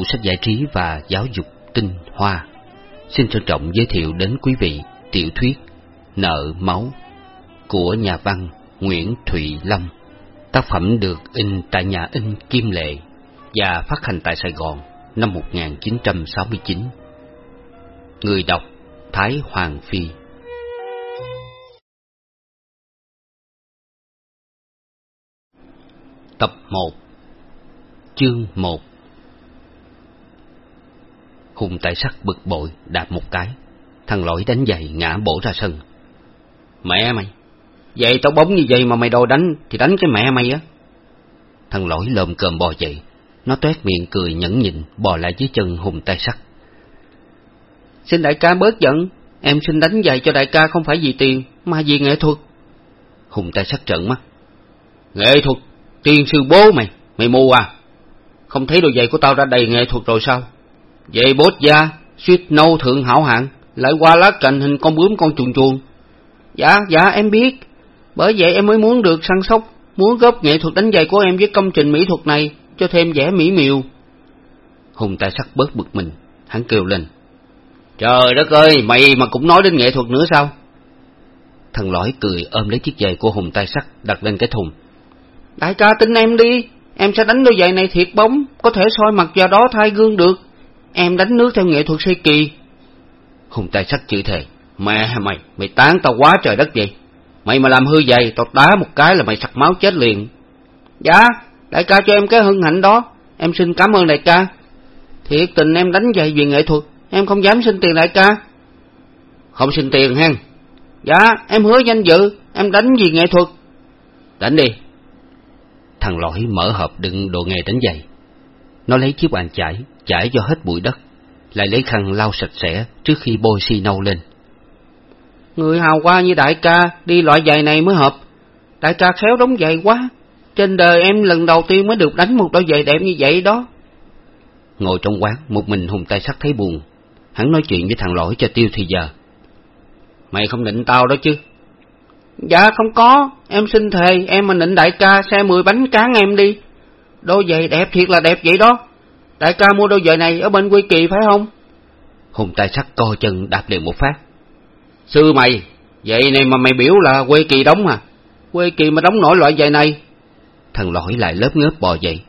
tủ sách giải trí và giáo dục tinh hoa xin trân trọng giới thiệu đến quý vị tiểu thuyết Nợ Máu của nhà văn Nguyễn Thụy Lâm. Tác phẩm được in tại nhà in Kim Lệ và phát hành tại Sài Gòn năm 1969. Người đọc Thái Hoàng Phi Tập 1 Chương 1 Hùng tại sắc bực bội, đạp một cái. Thằng lỗi đánh giày ngã bổ ra sân. Mẹ mày Vậy tao bóng như vậy mà mày đòi đánh Thì đánh cái mẹ mày á. Thằng lỗi lồm cơm bò dậy. Nó toét miệng cười nhẫn nhịn, Bò lại dưới chân Hùng tay sắt. Xin đại ca bớt giận, Em xin đánh giày cho đại ca không phải vì tiền Mà vì nghệ thuật. Hùng tay sắt trợn mắt. Nghệ thuật? Tiên sư bố mày Mày mù à? Không thấy đôi giày của tao đã đầy nghệ thuật rồi sao? Vậy bốt gia, Suýt nâu thượng hảo hạng, Lại qua lá cành hình con bướm con chuồn chuồn. Dạ dạ em biết. Bởi vậy em mới muốn được săn sóc, Muốn góp nghệ thuật đánh giày của em với công trình mỹ thuật này Cho thêm vẻ mỹ miều. Hùng tài sắc bớt bực mình, Hắn kêu lên. Trời đất ơi, mày mà cũng nói đến nghệ thuật nữa sao? Thằng lõi cười ôm lấy chiếc giày của Hùng tay sắt đặt lên cái thùng. Đại ca tin em đi, Em sẽ đánh đôi giày này thiệt bóng, Có thể soi mặt vào đó thay gương được. Em đánh nước theo nghệ thuật xây kỳ. Hùng tay sắt chữ thề. Mẹ mày, mày tán tao quá trời đất vậy. Mày mà làm hư giày Tao đá một cái là mày sặc máu chết liền. Dạ, đại ca cho em cái hân hạnh đó. Em xin cảm ơn đại ca. Thiệt tình em đánh giày vì nghệ thuật Em không dám xin tiền đại ca. Không xin tiền hen. Dạ, em hứa danh dự Em đánh vì nghệ thuật. Đánh đi. Thằng lõi mở hộp đựng đồ nghề đánh giày. Nó lấy chiếc bàn chải Chải cho hết bụi đất Lại lấy khăn lau sạch sẽ Trước khi bôi xi nâu lên. Người hào qua như đại ca Đi loại giày này mới hợp. Đại ca khéo đóng giày quá. Trên đời em lần đầu tiên mới được đánh một đôi giày đẹp như vậy đó. Ngồi trong quán Một mình hùng tay sắt thấy buồn. Hắn nói chuyện với thằng lỗi cho tiêu thì giờ. Mày không định tao đó chứ? Dạ không có. Em xin thề em mà nịnh đại ca Xe mười bánh cán em đi. Đôi giày đẹp thiệt là đẹp vậy đó Đại ca mua đôi giày này ở bên Quy Kỳ phải không? Hùng tay sắt co chân đạp liền một phát. Sư mày Vậy này mà mày biểu là quê kỳ đóng à? Quê kỳ mà đóng nổi loại giày này. Thằng lỗi lại lớp ngớp bò dậy.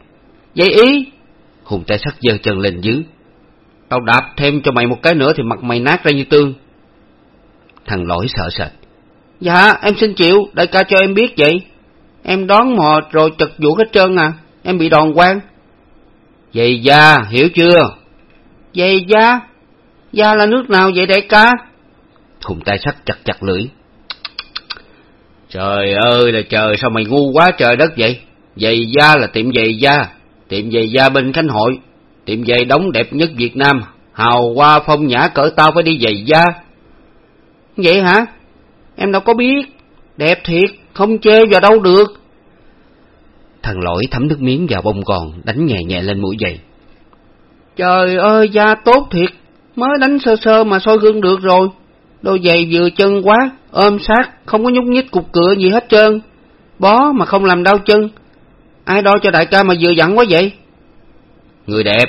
Vậy ý? Hùng tay sắt giơ chân lên dưới. Tao đạp thêm cho mày một cái nữa Thì mặt mày nát ra như tương. Thằng lỗi sợ sệt. Dạ em xin chịu. Đại ca cho em biết vậy. Em đón mò rồi chật vụ hết trơn à. Em bị đòn quan Vậy da hiểu chưa? Vậy da? Da là nước nào vậy đại ca? Hùng tay sắt chặt chặt lưỡi. Trời ơi là trời sao mày ngu quá trời đất vậy? Giày da là tiệm giày da. Tiệm giày da bên Khánh Hội. Tiệm giày đóng đẹp nhất Việt Nam. Hào hoa phong nhã cỡ tao phải đi giày da. Vậy hả? Em đâu có biết. Đẹp thiệt Không chê vào đâu được Thằng lỗi thấm nước miếng vào bông gòn Đánh nhẹ nhẹ lên mũi giày. Trời ơi da tốt thiệt. Mới đánh sơ sơ mà soi gương được rồi. Đôi giày vừa chân quá Ôm sát Không có nhúc nhích cục cửa gì hết trơn. Bó mà không làm đau chân. Ai đo cho đại ca mà vừa dặn quá vậy? Người đẹp.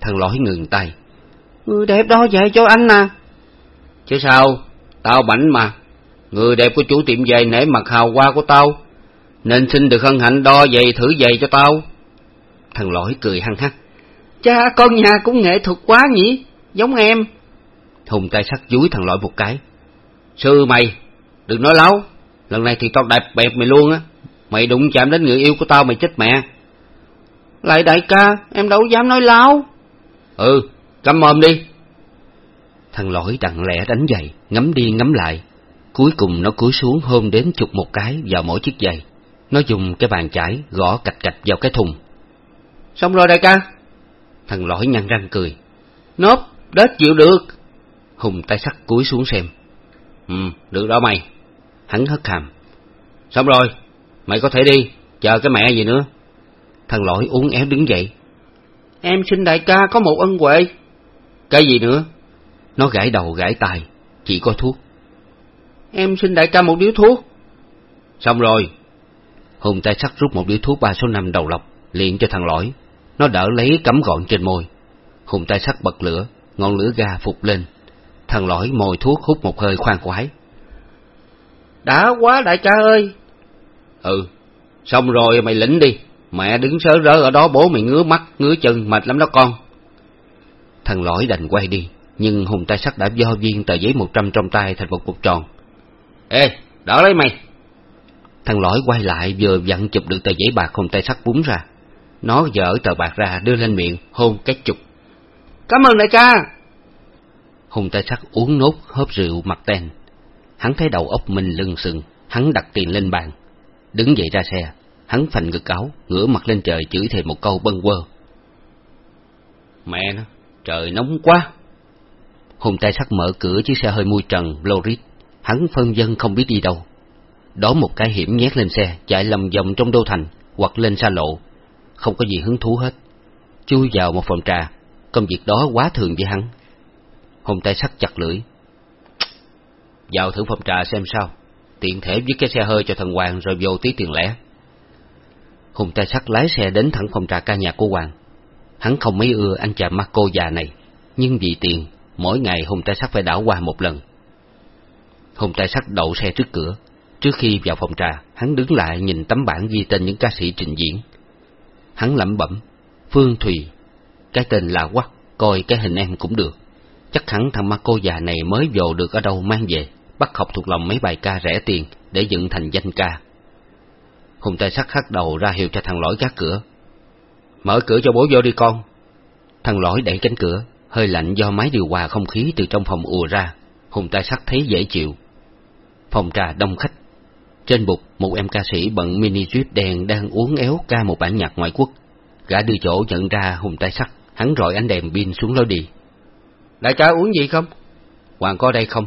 Thằng lỗi ngừng tay. Người đẹp đo vậy cho anh à. Chứ sao? Tao bảnh mà. Người đẹp của chủ tiệm giày nể mặt hào hoa của tao Nên xin được hân hạnh đo giày thử giày cho tao. Thằng lỗi cười hăng hắc. Cha con nhà cũng nghệ thuật quá nhỉ? Giống em. Hùng tay sắt dúi thằng lỗi một cái. Sư mày Đừng nói láo. Lần này thì tao đạp bẹp mày luôn á. Mày đụng chạm đến người yêu của tao mày chết mẹ. Lại đại ca Em đâu dám nói láo. Ừ cắm mồm đi. Thằng lỗi đặng lẹ đánh giày Ngắm đi ngắm lại. Cuối cùng nó cúi xuống hôn đến chục một cái vào mỗi chiếc giày Nó dùng cái bàn chải gõ cạch cạch vào cái thùng. Xong rồi đại ca. Thằng lỗi nhăn răng cười. Nốt, đết chịu được. Hùng tay sắt cúi xuống xem. Ừ, được đó mày. Hắn hất hàm. Xong rồi, mày có thể đi Chờ cái mẹ gì nữa. Thằng lỗi uống éo đứng dậy. Em xin đại ca có một ân huệ. Cái gì nữa? Nó gãi đầu gãi tai Chỉ có thuốc. Em xin đại ca một điếu thuốc. Xong rồi Hùng tay sắt rút một điếu thuốc ba số năm đầu lọc liền cho thằng lỗi Nó đỡ lấy cắm gọn trên môi. Hùng tay sắt bật lửa, ngọn lửa ga phục lên. Thằng lõi mồi thuốc hút một hơi khoan khoái. Đã quá đại ca ơi! Ừ, xong rồi mày lĩnh đi. Mẹ đứng sớ rớ ở đó bố mày ngứa mắt, ngứa chân, mệt lắm đó con. Thằng lõi đành quay đi, nhưng Hùng tay sắt đã do viên tờ giấy một trăm trong tay thành một cục tròn. Ê, đỡ lấy mày! Thằng lõi quay lại vừa dặn chụp được tờ giấy bạc Hùng tay sắt búng ra. Nó dở tờ bạc ra đưa lên miệng, hôn cái chục. Cảm ơn đại ca! Hùng tay sắt uống nốt hớp rượu mặt ten. Hắn thấy đầu óc mình lưng sừng, hắn đặt tiền lên bàn. Đứng dậy ra xe, hắn phành ngực áo, ngửa mặt lên trời chửi thề một câu bâng quơ. Mẹ nó, trời nóng quá! Hùng tay sắt mở cửa chiếc xe hơi mui trần, Loris. Hắn phân dân không biết đi đâu. Đó một cái hiểm nhét lên xe, chạy lầm vòng trong đô thành, hoặc lên xa lộ. Không có gì hứng thú hết. Chui vào một phòng trà, công việc đó quá thường với hắn. Hùng tay sắt chặt lưỡi. Vào thử phòng trà xem sao, tiện thể viết cái xe hơi cho thằng Hoàng rồi vô tí tiền lẻ. Hùng tay sắt lái xe đến thẳng phòng trà ca nhạc của Hoàng. Hắn không mấy ưa anh chàng Marco già này, nhưng vì tiền, mỗi ngày Hùng tay sắt phải đảo qua một lần. Hùng tay sắt đậu xe trước cửa. Trước khi vào phòng trà, hắn đứng lại nhìn tấm bảng ghi tên những ca sĩ trình diễn. Hắn lẩm bẩm, Phương Thùy, cái tên là quắc, coi cái hình em cũng được. Chắc hẳn thằng ma cô già này mới vô được ở đâu mang về, bắt học thuộc lòng mấy bài ca rẻ tiền để dựng thành danh ca. Hùng tay sắt hắt đầu ra hiệu cho thằng lõi gác cửa. Mở cửa cho bố vô đi con. Thằng lõi đẩy cánh cửa, hơi lạnh do máy điều hòa không khí từ trong phòng ùa ra. Hùng tay sắt thấy dễ chịu. Phòng trà đông khách. Trên bục, một em ca sĩ bận mini jeep đèn đang uống éo ca một bản nhạc ngoại quốc. Gã đưa chỗ nhận ra Hùng tay sắt, hắn rọi ánh đèn pin xuống lối đi. Đại ca uống gì không? Hoàng có đây không?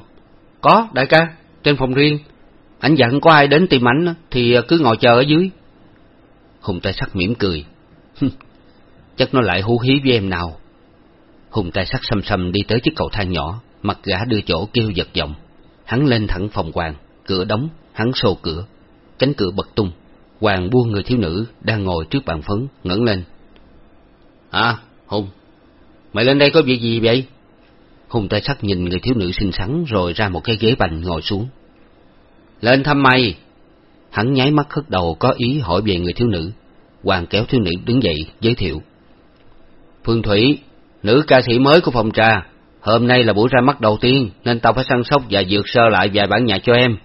Có, đại ca, trên phòng riêng. Anh dặn có ai đến tìm ảnh thì cứ ngồi chờ ở dưới. Hùng tay sắt mỉm cười. Chắc nó lại hú hí với em nào. Hùng tay sắt xăm xăm đi tới chiếc cầu thang nhỏ, mặt gã đưa chỗ kêu giật giọng. Hắn lên thẳng phòng Hoàng, cửa đóng, hắn xô cửa. Cánh cửa bật tung. Hoàng buông người thiếu nữ đang ngồi trước bàn phấn, ngẩng lên. À, Hùng, mày lên đây có việc gì vậy? Hùng tay sắc nhìn người thiếu nữ xinh xắn rồi ra một cái ghế bành ngồi xuống. Lên thăm mày! Hắn nháy mắt hất đầu có ý hỏi về người thiếu nữ. Hoàng kéo thiếu nữ đứng dậy, giới thiệu. Phương Thủy, nữ ca sĩ mới của phòng trà. Hôm nay là buổi ra mắt đầu tiên, nên tao phải săn sóc và dược sơ lại vài bản nhạc cho em.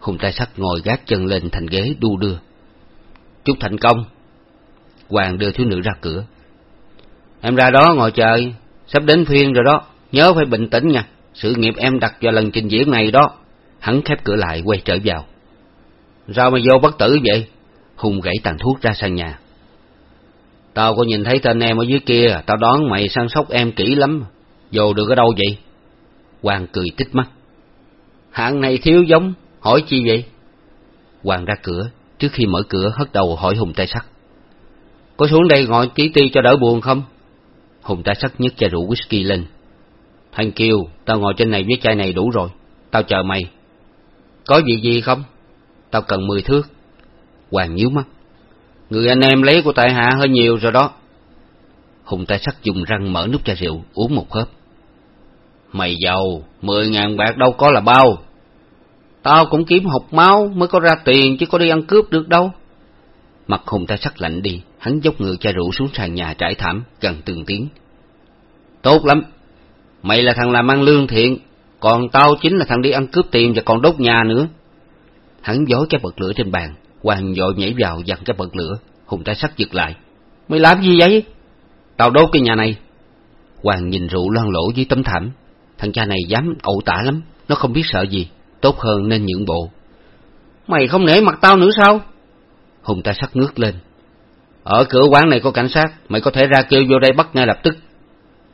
Hùng tay sắt ngồi gác chân lên thành ghế đu đưa. Chúc thành công. Hoàng đưa thiếu nữ ra cửa. Em ra đó ngồi chờ, sắp đến phiên rồi đó, nhớ phải bình tĩnh nha, sự nghiệp em đặt vào lần trình diễn này đó. Hắn khép cửa lại quay trở vào. Sao mà vô bất tử vậy? Hùng gãy tàn thuốc ra sang nhà. Tao có nhìn thấy tên em ở dưới kia, tao đoán mày săn sóc em kỹ lắm. Vô được ở đâu vậy? Hoàng cười tích mắt. Hạng này thiếu giống, hỏi chi vậy? Hoàng ra cửa, trước khi mở cửa hất đầu hỏi Hùng tay sắt. Có xuống đây ngồi ký ti cho đỡ buồn không? Hùng tay sắt nhấc chai rượu whisky lên. Thanh Kiều, tao ngồi trên này với chai này đủ rồi, tao chờ mày. Có việc gì không? Tao cần mười thước. Hoàng nhíu mắt. Người anh em lấy của tại hạ hơi nhiều rồi đó. Hùng tay sắt dùng răng mở nút chai rượu, uống một hớp. Mày giàu, mười ngàn bạc đâu có là bao. Tao cũng kiếm học máu mới có ra tiền chứ có đi ăn cướp được đâu. Mặt hùng ta sắc lạnh đi, hắn dốc ngựa chai rượu xuống sàn nhà trải thảm, gần tường tiếng. Tốt lắm, mày là thằng làm ăn lương thiện, còn tao chính là thằng đi ăn cướp tiền và còn đốt nhà nữa. Hắn dối cái bật lửa trên bàn, Hoàng dội nhảy vào dặn cái bật lửa, hùng tay sắt giật lại. Mày làm gì vậy? Tao đốt cái nhà này. Hoàng nhìn rượu loan lỗ dưới tấm thảm, thằng cha này dám ẩu tả lắm, nó không biết sợ gì, tốt hơn nên nhượng bộ. Mày không nể mặt tao nữa sao? Hùng tay sắt ngước lên. Ở cửa quán này có cảnh sát, mày có thể ra kêu vô đây bắt ngay lập tức.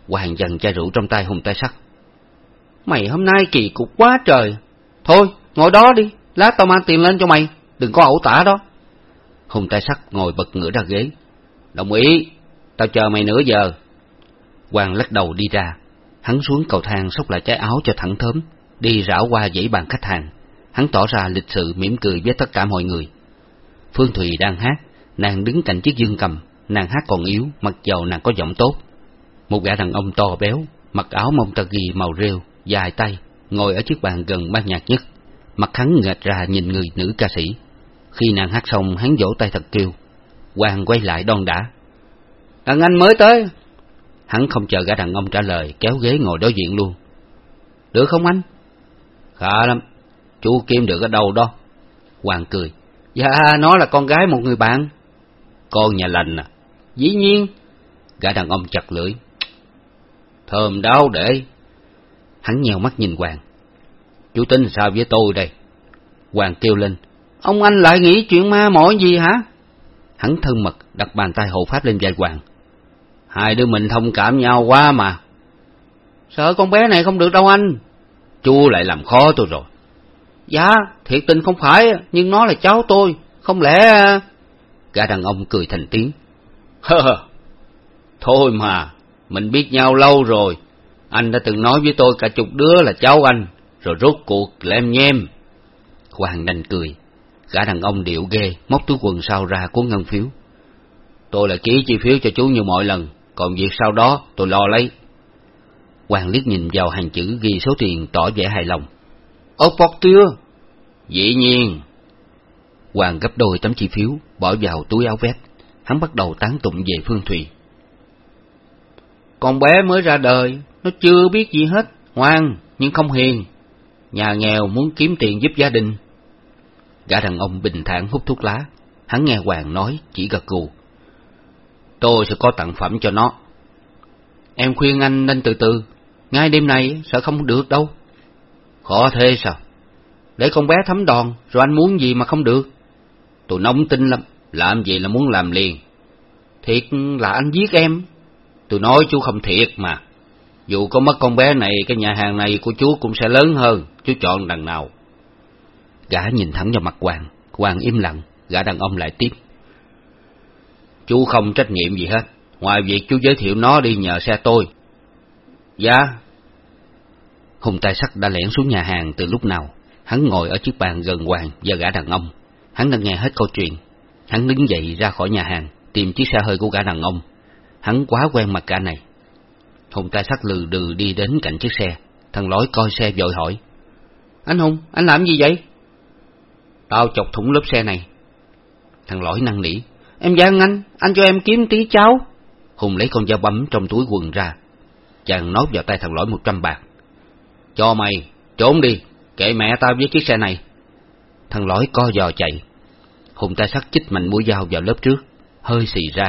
Hoàng dần chai rượu trong tay hùng tay sắt. Mày hôm nay kỳ cục quá trời. Thôi, ngồi đó đi, lát tao mang tiền lên cho mày, đừng có ẩu tả đó. Hùng tay sắt ngồi bật ngửa ra ghế. Đồng ý, tao chờ mày nửa giờ. Hoàng lắc đầu đi ra, hắn xuống cầu thang xốc lại trái áo cho thẳng thớm, đi rảo qua dãy bàn khách hàng. Hắn tỏ ra lịch sự mỉm cười với tất cả mọi người. Phương Thùy đang hát, nàng đứng cạnh chiếc dương cầm, nàng hát còn yếu, mặc dầu nàng có giọng tốt. Một gã đàn ông to béo, mặc áo mông tơ ghi màu rêu, dài tay, ngồi ở chiếc bàn gần ban nhạc nhất. Mặt hắn nghệch ra nhìn người nữ ca sĩ. Khi nàng hát xong, hắn vỗ tay thật kêu. Hoàng quay lại đon đã. Đàn anh mới tới. Hắn không chờ gã đàn ông trả lời, kéo ghế ngồi đối diện luôn. Được không anh? Khá lắm, chú kiếm được ở đâu đó. Hoàng cười. Dạ, nó là con gái một người bạn. Con nhà lành à? Dĩ nhiên. Gã đàn ông chặt lưỡi. Thơm đau để. Hắn nhèo mắt nhìn Hoàng. Chú tính sao với tôi đây? Hoàng kêu lên. Ông anh lại nghĩ chuyện ma mỏi gì hả? Hắn thân mật đặt bàn tay hộ pháp lên vai Hoàng. Hai đứa mình thông cảm nhau quá mà. Sợ con bé này không được đâu anh. Chú lại làm khó tôi rồi. Dạ, thiệt tình không phải, nhưng nó là cháu tôi, không lẽ... Gã đàn ông cười thành tiếng. Hơ thôi mà, mình biết nhau lâu rồi. Anh đã từng nói với tôi cả chục đứa là cháu anh, rồi rốt cuộc lem nhem. Hoàng đành cười. Gã đàn ông điệu ghê, móc túi quần sau ra cuốn ngân phiếu. Tôi là ký chi phiếu cho chú như mọi lần, còn việc sau đó tôi lo lấy. Hoàng liếc nhìn vào hàng chữ ghi số tiền tỏ vẻ hài lòng. Ốc bọc chưa? Dĩ nhiên. Hoàng gấp đôi tấm chi phiếu, bỏ vào túi áo vest. Hắn bắt đầu tán tụng về Phương Thùy. Con bé mới ra đời, nó chưa biết gì hết, ngoan, nhưng không hiền. Nhà nghèo muốn kiếm tiền giúp gia đình. Gã đàn ông bình thản hút thuốc lá. Hắn nghe Hoàng nói, chỉ gật gù. Tôi sẽ có tặng phẩm cho nó. Em khuyên anh nên từ từ, ngay đêm này sợ không được đâu. Khó thế sao? Để con bé thấm đòn, rồi anh muốn gì mà không được? Tôi nóng tin lắm, làm gì là muốn làm liền. Thiệt là anh giết em. Tôi nói chú không thiệt mà. Dù có mất con bé này, cái nhà hàng này của chú cũng sẽ lớn hơn, chú chọn đằng nào. Gã nhìn thẳng vào mặt Hoàng, Hoàng im lặng, gã đàn ông lại tiếp. Chú không trách nhiệm gì hết, ngoài việc chú giới thiệu nó đi nhờ xe tôi. Dạ. Hùng tay sắt đã lẻn xuống nhà hàng từ lúc nào, hắn ngồi ở chiếc bàn gần Hoàng và gã đàn ông. Hắn đã nghe hết câu chuyện. Hắn đứng dậy ra khỏi nhà hàng, tìm chiếc xe hơi của gã đàn ông. Hắn quá quen mặt cả này. Hùng tay sắt lừ đừ đi đến cạnh chiếc xe. Thằng lối coi xe vội hỏi. Anh Hùng, anh làm gì vậy? Tao chọc thủng lớp xe này. Thằng lỗi năng nỉ. Em gian anh, anh cho em kiếm tí cháo. Hùng lấy con dao bấm trong túi quần ra. Chàng nói vào tay thằng lỗi một trăm bạc. Cho mày, trốn đi, kệ mẹ tao với chiếc xe này. Thằng lỗi co giò chạy. Hùng tay sắt chích mạnh mũi dao vào lớp trước, hơi xì ra.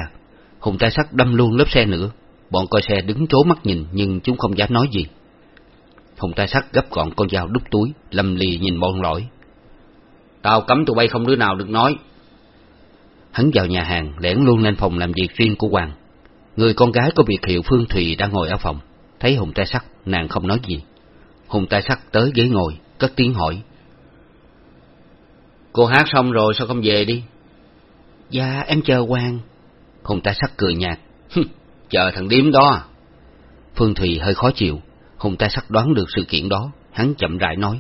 Hùng tay sắt đâm luôn lớp xe nữa. Bọn coi xe đứng trố mắt nhìn nhưng chúng không dám nói gì. Hùng tay sắt gấp gọn con dao đút túi, lầm lì nhìn bọn lỗi. Tao cấm tụi bay không đứa nào được nói. Hắn vào nhà hàng, lẻn luôn lên phòng làm việc riêng của Hoàng. Người con gái có biệt hiệu Phương Thùy đang ngồi ở phòng. Thấy Hùng tay sắt, nàng không nói gì. Hùng tay sắt tới ghế ngồi, cất tiếng hỏi. Cô hát xong rồi sao không về đi? Dạ, em chờ Hoàng. Hùng tay sắt cười nhạt. chờ thằng điếm đó? Phương Thùy hơi khó chịu. Hùng tay sắt đoán được sự kiện đó, hắn chậm rãi nói.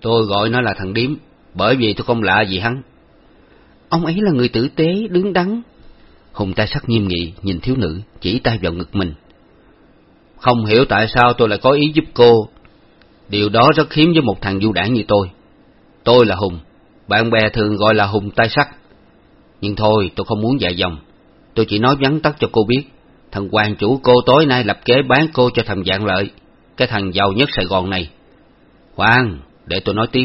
Tôi gọi nó là thằng điếm, bởi vì tôi không lạ gì hắn. Ông ấy là người tử tế, đứng đắn. Hùng tay sắt nghiêm nghị, nhìn thiếu nữ, chỉ tay vào ngực mình. Không hiểu tại sao tôi lại có ý giúp cô. Điều đó rất hiếm với một thằng du đảng như tôi. Tôi là Hùng, bạn bè thường gọi là Hùng tay sắt. Nhưng thôi, tôi không muốn dạy dòng. Tôi chỉ nói vắn tắt cho cô biết. Thằng hoàng chủ cô tối nay lập kế bán cô cho thằng dạng lợi, cái thằng giàu nhất Sài Gòn này. Hoàng, để tôi nói tiếp.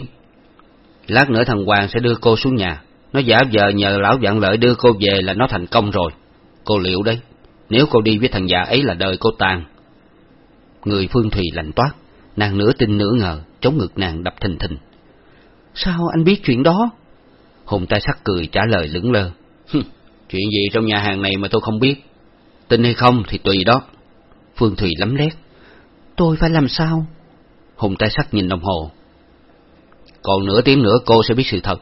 Lát nữa thằng Hoàng sẽ đưa cô xuống nhà. Nó giả vờ nhờ lão dạng lợi đưa cô về là nó thành công rồi. Cô liệu đấy, nếu cô đi với thằng già ấy là đời cô tàn. Người Phương Thùy lạnh toát, nàng nửa tin nửa ngờ, chống ngực nàng đập thình thình. Sao anh biết chuyện đó? Hùng tay sắc cười trả lời lững lơ. chuyện gì trong nhà hàng này mà tôi không biết? Tin hay không thì tùy đó. Phương Thùy lắm lét. Tôi phải làm sao? Hùng tay sắc nhìn đồng hồ. Còn nửa tiếng nữa cô sẽ biết sự thật.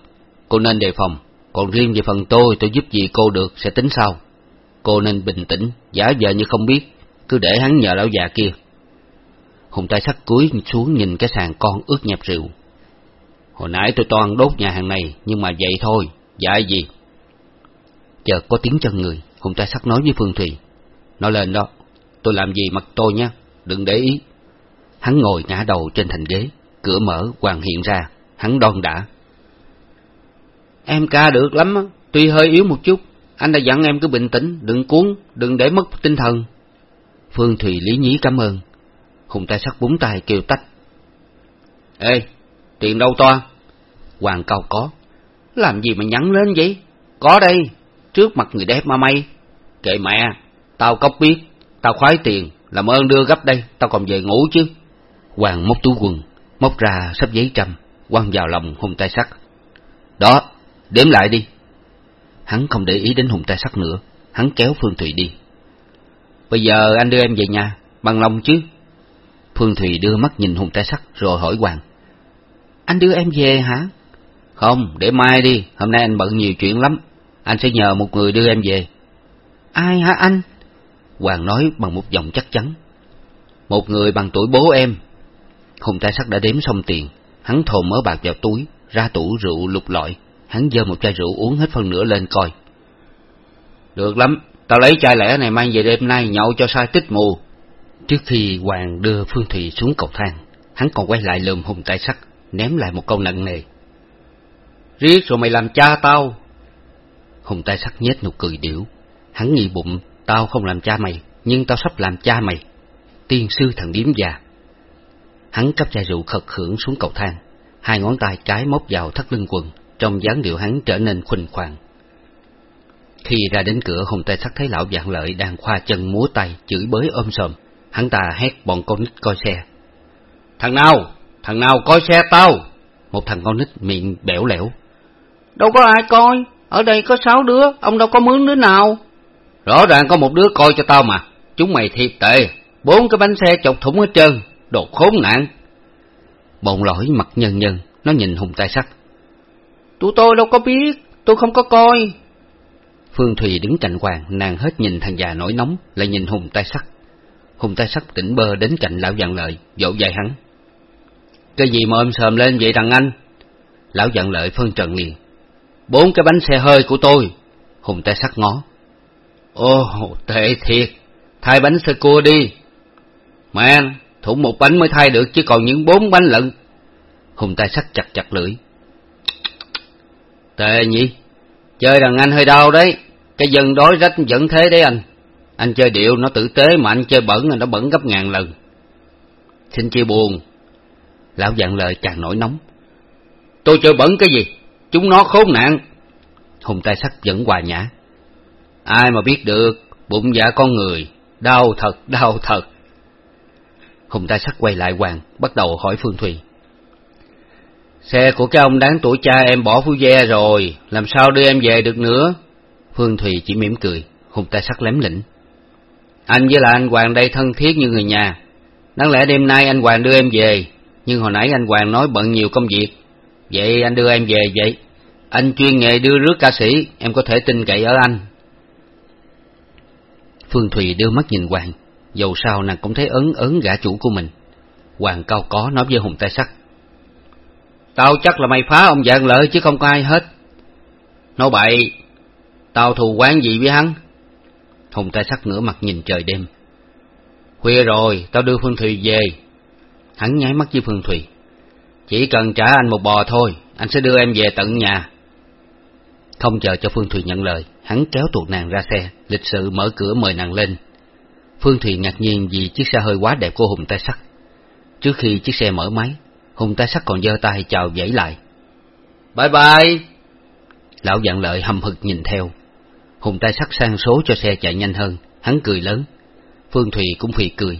Cô nên đề phòng. Còn riêng về phần tôi, tôi giúp gì cô được, sẽ tính sau. Cô nên bình tĩnh, giả vờ như không biết, cứ để hắn nhờ lão già kia. Hùng tay sắt cúi xuống nhìn cái sàn con ướt nhẹp rượu. Hồi nãy tôi toàn đốt nhà hàng này, nhưng mà vậy thôi, dạ gì? Chợt có tiếng chân người, Hùng tay sắt nói với Phương Thùy. Nó lên đó, tôi làm gì mặc tôi nha, đừng để ý. Hắn ngồi ngã đầu trên thành ghế, cửa mở, Hoàng hiện ra, hắn đon đã. Em ca được lắm, tuy hơi yếu một chút, anh đã dặn em cứ bình tĩnh, đừng cuốn, đừng để mất tinh thần. Phương Thùy lý nhí cảm ơn. Hùng tay sắt búng tay kêu tách. Ê, tiền đâu toa? Hoàng cao có. Làm gì mà nhắn lên vậy? Có đây, trước mặt người đẹp mà mày. Kệ mẹ, tao cóc biết, tao khoái tiền, làm ơn đưa gấp đây, tao còn về ngủ chứ. Hoàng móc túi quần, móc ra sắp giấy trăm, quăng vào lòng hùng tay sắt. Đó, đếm lại đi. Hắn không để ý đến hùng tay sắt nữa, hắn kéo Phương Thụy đi. Bây giờ anh đưa em về nhà, bằng lòng chứ? Phương Thùy đưa mắt nhìn hùng tay sắt rồi hỏi Hoàng. Anh đưa em về hả? Không, để mai đi, hôm nay anh bận nhiều chuyện lắm. Anh sẽ nhờ một người đưa em về. Ai hả anh? Hoàng nói bằng một giọng chắc chắn. Một người bằng tuổi bố em. Hùng tay sắt đã đếm xong tiền, hắn thồn mớ bạc vào túi, ra tủ rượu lục lọi, hắn dơ một chai rượu uống hết phân nửa lên coi. Được lắm, tao lấy chai lẻ này mang về đêm nay nhậu cho sai tích mù. Trước khi Hoàng đưa Phương Thùy xuống cầu thang, hắn còn quay lại lườm hùng tay sắt, ném lại một câu nặng nề. Riết rồi mày làm cha tao. Hùng tay sắt nhếch nụ cười điểu. Hắn nghĩ bụng, tao không làm cha mày, nhưng tao sắp làm cha mày. Tiên sư thần điếm già. Hắn cắp chai rượu khật khưởng xuống cầu thang, hai ngón tay cái móc vào thắt lưng quần, trong dáng điệu hắn trở nên khuynh khoàng. Khi ra đến cửa, Hùng tay sắt thấy lão dạng lợi đang khoa chân múa tay, chửi bới ôm sòm. Hắn ta hét bọn con nít coi xe. Thằng nào? Thằng nào coi xe tao? Một thằng con nít miệng bẻo lẻo. Đâu có ai coi, ở đây có sáu đứa, ông đâu có mướn đứa nào. Rõ ràng có một đứa coi cho tao mà, chúng mày thiệt tệ, bốn cái bánh xe chọc thủng hết trơn, đồ khốn nạn. Bồn lỗi mặt nhân nhân, nó nhìn Hùng tay sắt. Tụi tôi đâu có biết, tôi không có coi. Phương Thùy đứng cạnh Hoàng, nàng hết nhìn thằng già nổi nóng, lại nhìn Hùng tay sắt. Hùng tay sắt tỉnh bơ đến cạnh lão dặn lợi, dỗ dài hắn. Cái gì mà ôm sờm lên vậy thằng anh? Lão dặn lợi phân trần liền. Bốn cái bánh xe hơi của tôi. Hùng tay sắt ngó. Ô, tệ thiệt. Thay bánh xe cua đi. Mẹ, thủng một bánh mới thay được chứ còn những bốn bánh lận. Hùng tay sắt chặt chặt lưỡi. Tệ nhỉ? Chơi đàn anh hơi đau đấy. Cái dân đói rách vẫn thế đấy anh. Anh chơi điệu nó tử tế mà anh chơi bẩn nó bẩn gấp ngàn lần. Xin chia buồn. Lão dặn lời càng nổi nóng. Tôi chơi bẩn cái gì? Chúng nó khốn nạn. Hùng tay sắt vẫn hòa nhã. Ai mà biết được, bụng dạ con người, đau thật, đau thật. Hùng tay sắt quay lại Hoàng, bắt đầu hỏi Phương Thùy. Xe của cái ông đáng tuổi cha em bỏ phu ve rồi, làm sao đưa em về được nữa? Phương Thùy chỉ mỉm cười, Hùng tay sắt lém lĩnh. Anh với là anh Hoàng đây thân thiết như người nhà. Đáng lẽ đêm nay anh Hoàng đưa em về, nhưng hồi nãy anh Hoàng nói bận nhiều công việc. Vậy anh đưa em về vậy. Anh chuyên nghề đưa rước ca sĩ, em có thể tin cậy ở anh. Phương Thùy đưa mắt nhìn Hoàng, dầu sao nàng cũng thấy ấn ấn gã chủ của mình. Hoàng cao có nói với Hùng tay sắt. Tao chắc là mày phá ông dạng lợi chứ không có ai hết. Nói bậy, tao thù quán gì với hắn? Hùng tay sắt ngửa mặt nhìn trời đêm. Khuya rồi, tao đưa Phương Thùy về. Hắn nháy mắt với Phương Thùy. Chỉ cần trả anh một bò thôi, anh sẽ đưa em về tận nhà. Không chờ cho Phương Thùy nhận lời, hắn kéo tuột nàng ra xe, lịch sự mở cửa mời nàng lên. Phương Thùy ngạc nhiên vì chiếc xe hơi quá đẹp của Hùng tay sắt. Trước khi chiếc xe mở máy, Hùng tay sắt còn giơ tay chào vẫy lại. Bye bye! Lão dặn lợi hầm hực nhìn theo. Hùng tay sắt sang số cho xe chạy nhanh hơn, hắn cười lớn. Phương Thùy cũng phì cười.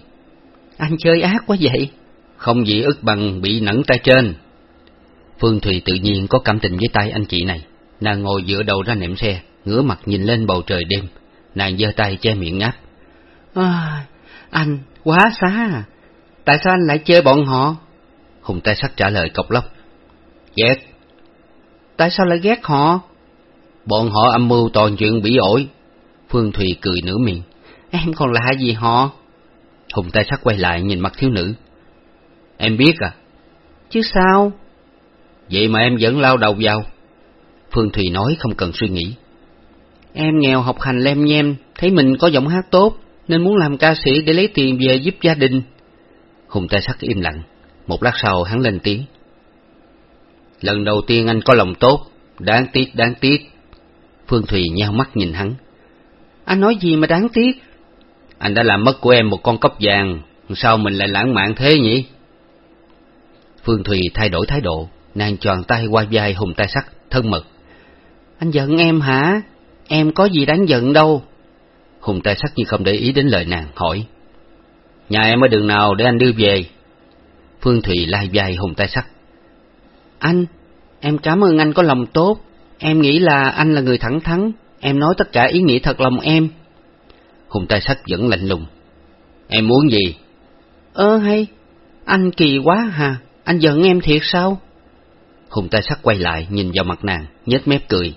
Anh chơi ác quá vậy? Không gì ức bằng bị nẫn tay trên. Phương Thùy tự nhiên có cảm tình với tay anh chị này. Nàng ngồi dựa đầu ra nệm xe, ngửa mặt nhìn lên bầu trời đêm. Nàng giơ tay che miệng ngáp. À, anh, quá xa à. Tại sao anh lại chơi bọn họ? Hùng tay sắt trả lời cộc lốc. Ghét. Tại sao lại ghét họ? Bọn họ âm mưu toàn chuyện bỉ ổi. Phương Thùy cười nửa miệng. Em còn lạ gì họ? Hùng tay sắt quay lại nhìn mặt thiếu nữ. Em biết à? Chứ sao? Vậy mà em vẫn lao đầu vào. Phương Thùy nói không cần suy nghĩ. Em nghèo học hành lem nhem, thấy mình có giọng hát tốt, nên muốn làm ca sĩ để lấy tiền về giúp gia đình. Hùng tay sắc im lặng, một lát sau hắn lên tiếng. Lần đầu tiên anh có lòng tốt, đáng tiếc, đáng tiếc. Phương Thùy nheo mắt nhìn hắn. Anh nói gì mà đáng tiếc? Anh đã làm mất của em một con cốc vàng, sao mình lại lãng mạn thế nhỉ? Phương Thùy thay đổi thái độ, nàng tròn tay qua vai Hùng tay sắt thân mật. Anh giận em hả? Em có gì đáng giận đâu. Hùng tay sắt như không để ý đến lời nàng, hỏi. Nhà em ở đường nào để anh đưa về? Phương Thùy lai vai Hùng tay sắt. Anh, em cảm ơn anh có lòng tốt. Em nghĩ là anh là người thẳng thắn. Em nói tất cả ý nghĩa thật lòng em. Hùng tay sắc vẫn lạnh lùng. Em muốn gì? Ơ hay, anh kỳ quá hà, anh giận em thiệt sao? Hùng tay sắc quay lại nhìn vào mặt nàng, nhếch mép cười.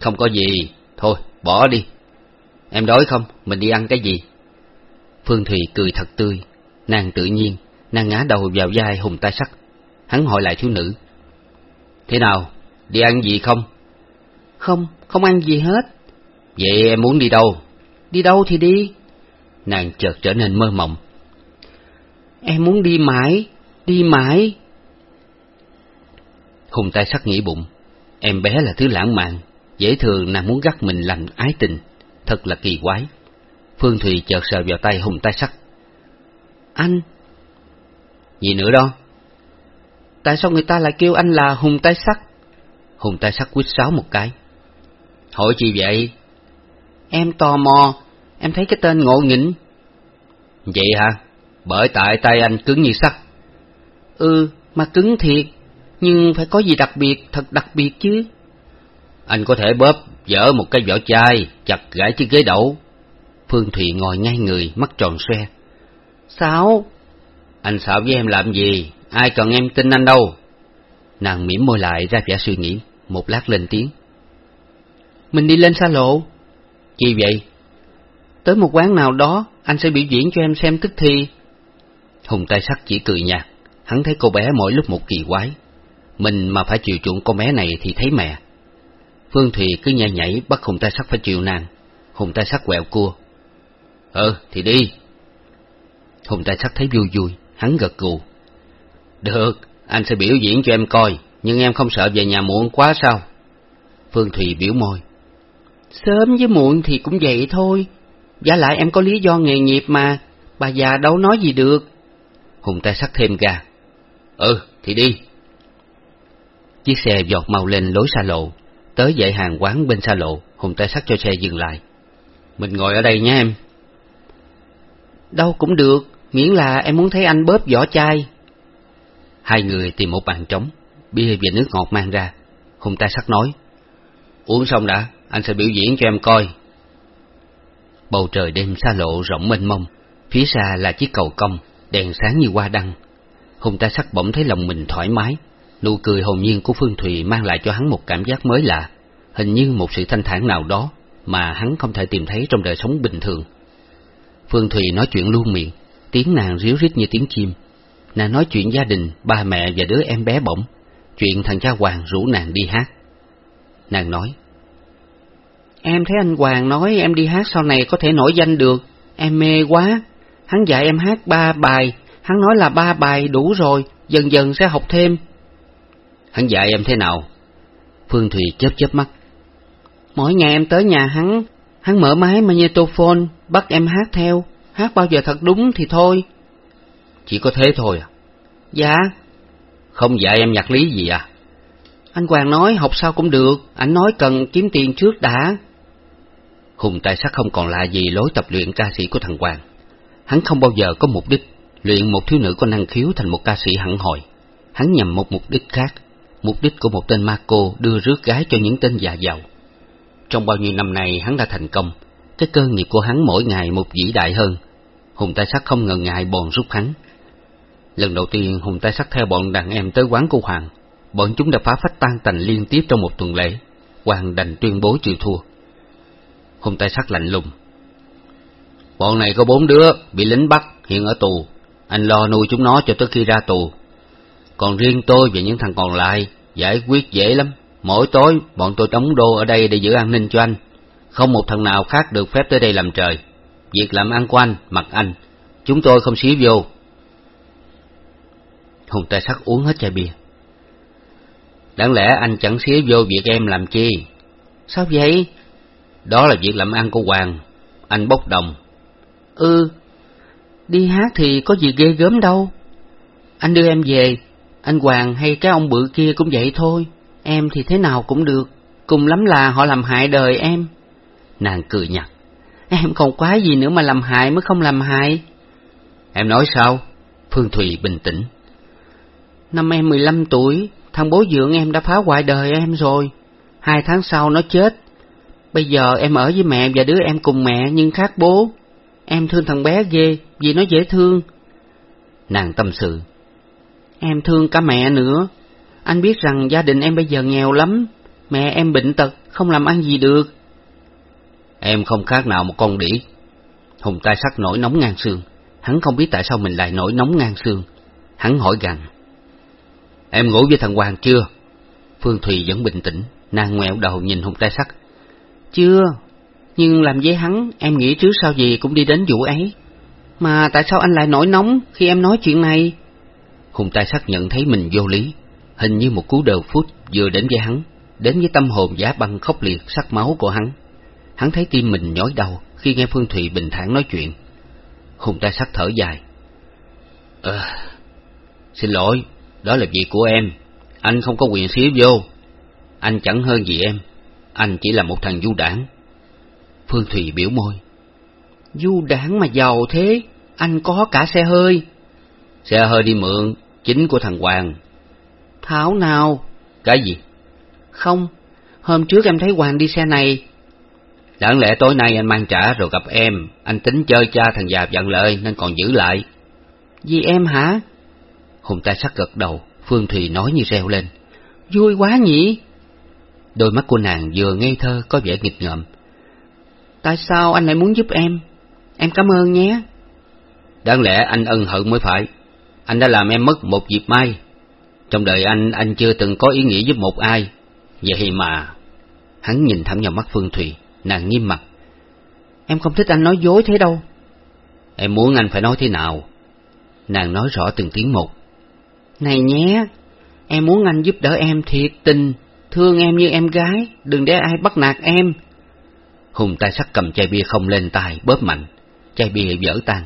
không có gì, thôi, bỏ đi. Em đói không? Mình đi ăn cái gì? Phương Thùy cười thật tươi, nàng tự nhiên, nàng ngã đầu vào vai Hùng tay sắc. Hắn hỏi lại thiếu nữ. Thế nào, đi ăn gì không? Không, không ăn gì hết. Vậy em muốn đi đâu? Đi đâu thì đi. Nàng chợt trở nên mơ mộng. Em muốn đi mãi, đi mãi. Hùng tay sắc nghĩ bụng. Em bé là thứ lãng mạn, dễ thường nàng muốn gắt mình làm ái tình, thật là kỳ quái. Phương Thùy chợt sờ vào tay Hùng tay sắc. Anh! Gì nữa đó? Tại sao người ta lại kêu anh là Hùng tay sắc? Hùng tay sắc quýt sáo một cái. Hỏi chi vậy? Em tò mò, em thấy cái tên ngộ nghĩnh. Vậy hả? Bởi tại tay anh cứng như sắt. Ừ, mà cứng thiệt, nhưng phải có gì đặc biệt, thật đặc biệt chứ. Anh có thể bóp, dở một cái vỏ chai, chặt gãy chiếc ghế đậu. Phương Thụy ngồi ngay người, mắt tròn xoe. Sao? Anh xạo với em làm gì? Ai cần em tin anh đâu? Nàng mỉm môi lại ra vẻ suy nghĩ, một lát lên tiếng. Mình đi lên xa lộ. Chi vậy? Tới một quán nào đó, anh sẽ biểu diễn cho em xem tức thì. Hùng tay sắc chỉ cười nhạt, hắn thấy cô bé mỗi lúc một kỳ quái. Mình mà phải chịu chuộng con bé này thì thấy mẹ. Phương Thùy cứ nhảy nhảy bắt Hùng tay sắc phải chịu nàng. Hùng tay sắc quẹo cua. Ừ, thì đi. Hùng tay sắc thấy vui vui, hắn gật gù. Được, anh sẽ biểu diễn cho em coi, nhưng em không sợ về nhà muộn quá sao? Phương Thùy biểu môi. Sớm với muộn thì cũng vậy thôi, Giả lại em có lý do nghề nghiệp mà, bà già đâu nói gì được. Hùng tay sắt thêm ga. Ừ, thì đi. Chiếc xe giọt màu lên lối xa lộ, tới dãy hàng quán bên xa lộ, Hùng tay sắt cho xe dừng lại. Mình ngồi ở đây nhé em. Đâu cũng được, miễn là em muốn thấy anh bóp vỏ chai. Hai người tìm một bàn trống, bia và nước ngọt mang ra. Hùng tay sắt nói, uống xong đã, anh sẽ biểu diễn cho em coi. Bầu trời đêm xa lộ rộng mênh mông, phía xa là chiếc cầu cong, đèn sáng như hoa đăng. Hùng ta sắc bỗng thấy lòng mình thoải mái, nụ cười hồn nhiên của Phương Thùy mang lại cho hắn một cảm giác mới lạ, hình như một sự thanh thản nào đó mà hắn không thể tìm thấy trong đời sống bình thường. Phương Thùy nói chuyện luôn miệng, tiếng nàng ríu rít như tiếng chim. Nàng nói chuyện gia đình, ba mẹ và đứa em bé bỏng, chuyện thằng cha Hoàng rủ nàng đi hát. Nàng nói, Em thấy anh Hoàng nói em đi hát sau này có thể nổi danh được, em mê quá. Hắn dạy em hát ba bài, hắn nói là ba bài đủ rồi, dần dần sẽ học thêm. Hắn dạy em thế nào? Phương Thùy chớp chớp mắt. Mỗi ngày em tới nhà hắn, hắn mở máy magnetophone, bắt em hát theo, hát bao giờ thật đúng thì thôi. Chỉ có thế thôi à? Dạ. Không dạy em nhạc lý gì à? Anh Hoàng nói học sao cũng được, anh nói cần kiếm tiền trước đã. Hùng tài sắc không còn lạ gì lối tập luyện ca sĩ của thằng Hoàng. Hắn không bao giờ có mục đích luyện một thiếu nữ có năng khiếu thành một ca sĩ hẳn hồi. Hắn nhằm một mục đích khác, mục đích của một tên ma cô đưa rước gái cho những tên già giàu. Trong bao nhiêu năm này hắn đã thành công, cái cơ nghiệp của hắn mỗi ngày một vĩ đại hơn. Hùng Tài sắc không ngần ngại bòn rút hắn. Lần đầu tiên Hùng tay sắc theo bọn đàn em tới quán của Hoàng, bọn chúng đã phá phách tan tành liên tiếp trong một tuần lễ. Hoàng đành tuyên bố chịu thua. Hùng tay sắc lạnh lùng. Bọn này có bốn đứa, bị lính bắt, hiện ở tù. Anh lo nuôi chúng nó cho tới khi ra tù. Còn riêng tôi và những thằng còn lại, giải quyết dễ lắm. Mỗi tối, bọn tôi đóng đô ở đây để giữ an ninh cho anh. Không một thằng nào khác được phép tới đây làm trời. Việc làm ăn của anh, mặc anh, chúng tôi không xí vô. Hùng tay sắc uống hết chai bia. Đáng lẽ anh chẳng xía vô việc em làm chi? Sao vậy? Đó là việc làm ăn của Hoàng. Anh bốc đồng. Ừ, đi hát thì có gì ghê gớm đâu. Anh đưa em về, anh Hoàng hay cái ông bự kia cũng vậy thôi. Em thì thế nào cũng được, cùng lắm là họ làm hại đời em. Nàng cười nhạt. Em còn quá gì nữa mà làm hại mới không làm hại. Em nói sao? Phương Thùy bình tĩnh. Năm em 15 tuổi, thằng bố dưỡng em đã phá hoại đời em rồi. Hai tháng sau nó chết. Bây giờ em ở với mẹ và đứa em cùng mẹ nhưng khác bố. Em thương thằng bé ghê vì nó dễ thương. Nàng tâm sự. Em thương cả mẹ nữa. Anh biết rằng gia đình em bây giờ nghèo lắm. Mẹ em bệnh tật, không làm ăn gì được. Em không khác nào một con đĩ. Hùng tai sắc nổi nóng ngang xương. Hắn không biết tại sao mình lại nổi nóng ngang xương. Hắn hỏi gằn. Em ngủ với thằng Hoàng chưa? Phương Thùy vẫn bình tĩnh, nàng ngoẹo đầu nhìn Hùng tai Sắt. Chưa, nhưng làm với hắn, em nghĩ trước sau gì cũng đi đến vụ ấy. Mà tại sao anh lại nổi nóng khi em nói chuyện này? Hùng tai Sắt nhận thấy mình vô lý, hình như một cú đờ phút vừa đến với hắn, đến với tâm hồn giá băng khốc liệt sắc máu của hắn. Hắn thấy tim mình nhói đau khi nghe Phương Thùy bình thản nói chuyện. Hùng tai Sắt thở dài. Ờ, xin lỗi, đó là việc của em. Anh không có quyền xía vô. Anh chẳng hơn gì em. Anh chỉ là một thằng du đảng. Phương Thùy biểu môi. Du đảng mà giàu thế, anh có cả xe hơi. Xe hơi đi mượn, chính của thằng Hoàng. Thảo nào? Cái gì? Không, hôm trước em thấy Hoàng đi xe này. Đáng lẽ tối nay anh mang trả rồi gặp em, anh tính chơi cha thằng già dặn lời nên còn giữ lại. Vì em hả? Hùng tay sắc gật đầu, Phương Thùy nói như reo lên. Vui quá nhỉ? Đôi mắt của nàng vừa ngây thơ có vẻ nghịch ngợm. Tại sao anh lại muốn giúp em? Em cảm ơn nhé. Đáng lẽ anh ân hận mới phải. Anh đã làm em mất một dịp may. Trong đời anh, anh chưa từng có ý nghĩa giúp một ai. Vậy mà... Hắn nhìn thẳng vào mắt Phương Thùy, nàng nghiêm mặt. Em không thích anh nói dối thế đâu. Em muốn anh phải nói thế nào? Nàng nói rõ từng tiếng một. Này nhé, em muốn anh giúp đỡ em thiệt tình, thương em như em gái, đừng để ai bắt nạt em. Hùng tay sắt cầm chai bia không lên tay, bóp mạnh. Chai bia vỡ tan,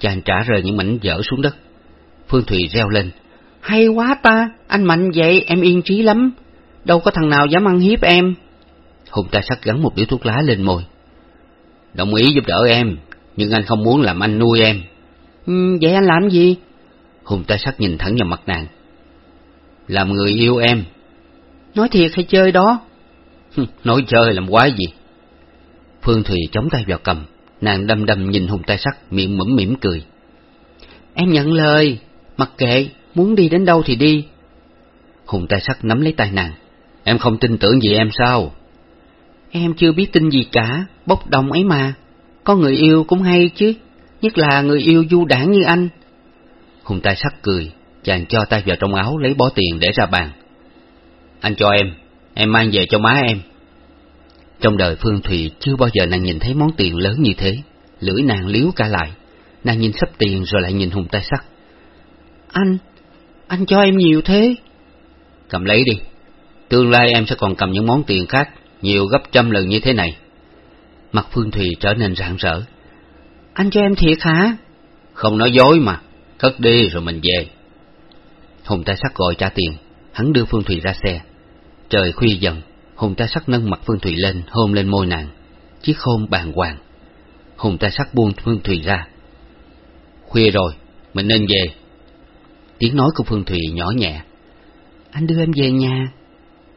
chàng trả rơi những mảnh vỡ xuống đất. Phương Thùy reo lên. Hay quá ta, anh mạnh vậy, em yên trí lắm. Đâu có thằng nào dám ăn hiếp em. Hùng tay sắt gắn một điếu thuốc lá lên môi. Đồng ý giúp đỡ em, nhưng anh không muốn làm anh nuôi em. Ừ, vậy anh làm gì? Hùng tay sắt nhìn thẳng vào mặt nàng. Làm người yêu em. Nói thiệt hay chơi đó? Nói chơi làm quái gì? Phương Thùy chống tay vào cầm, nàng đâm đâm nhìn Hùng tay sắt, miệng mẫm mỉm cười. Em nhận lời, mặc kệ, muốn đi đến đâu thì đi. Hùng tay sắt nắm lấy tay nàng. Em không tin tưởng gì em sao? Em chưa biết tin gì cả, bốc đồng ấy mà. Có người yêu cũng hay chứ, nhất là người yêu du đảng như anh. Hùng tay sắc cười, chàng cho tay vào trong áo lấy bó tiền để ra bàn. Anh cho em, em mang về cho má em. Trong đời Phương Thùy chưa bao giờ nàng nhìn thấy món tiền lớn như thế, lưỡi nàng liếu cả lại. Nàng nhìn sắp tiền rồi lại nhìn Hùng tay sắt. Anh, anh cho em nhiều thế. Cầm lấy đi, tương lai em sẽ còn cầm những món tiền khác, nhiều gấp trăm lần như thế này. Mặt Phương Thùy trở nên rạng rỡ. Anh cho em thiệt hả? Không nói dối mà, cất đi rồi mình về. Hùng tay sắt gọi trả tiền, hắn đưa Phương Thùy ra xe. Trời khuya dần, Hùng tay sắt nâng mặt Phương Thùy lên, hôn lên môi nàng. Chiếc hôn bàng hoàng. Hùng tay sắt buông Phương Thùy ra. Khuya rồi, mình nên về. Tiếng nói của Phương Thùy nhỏ nhẹ. Anh đưa em về nhà.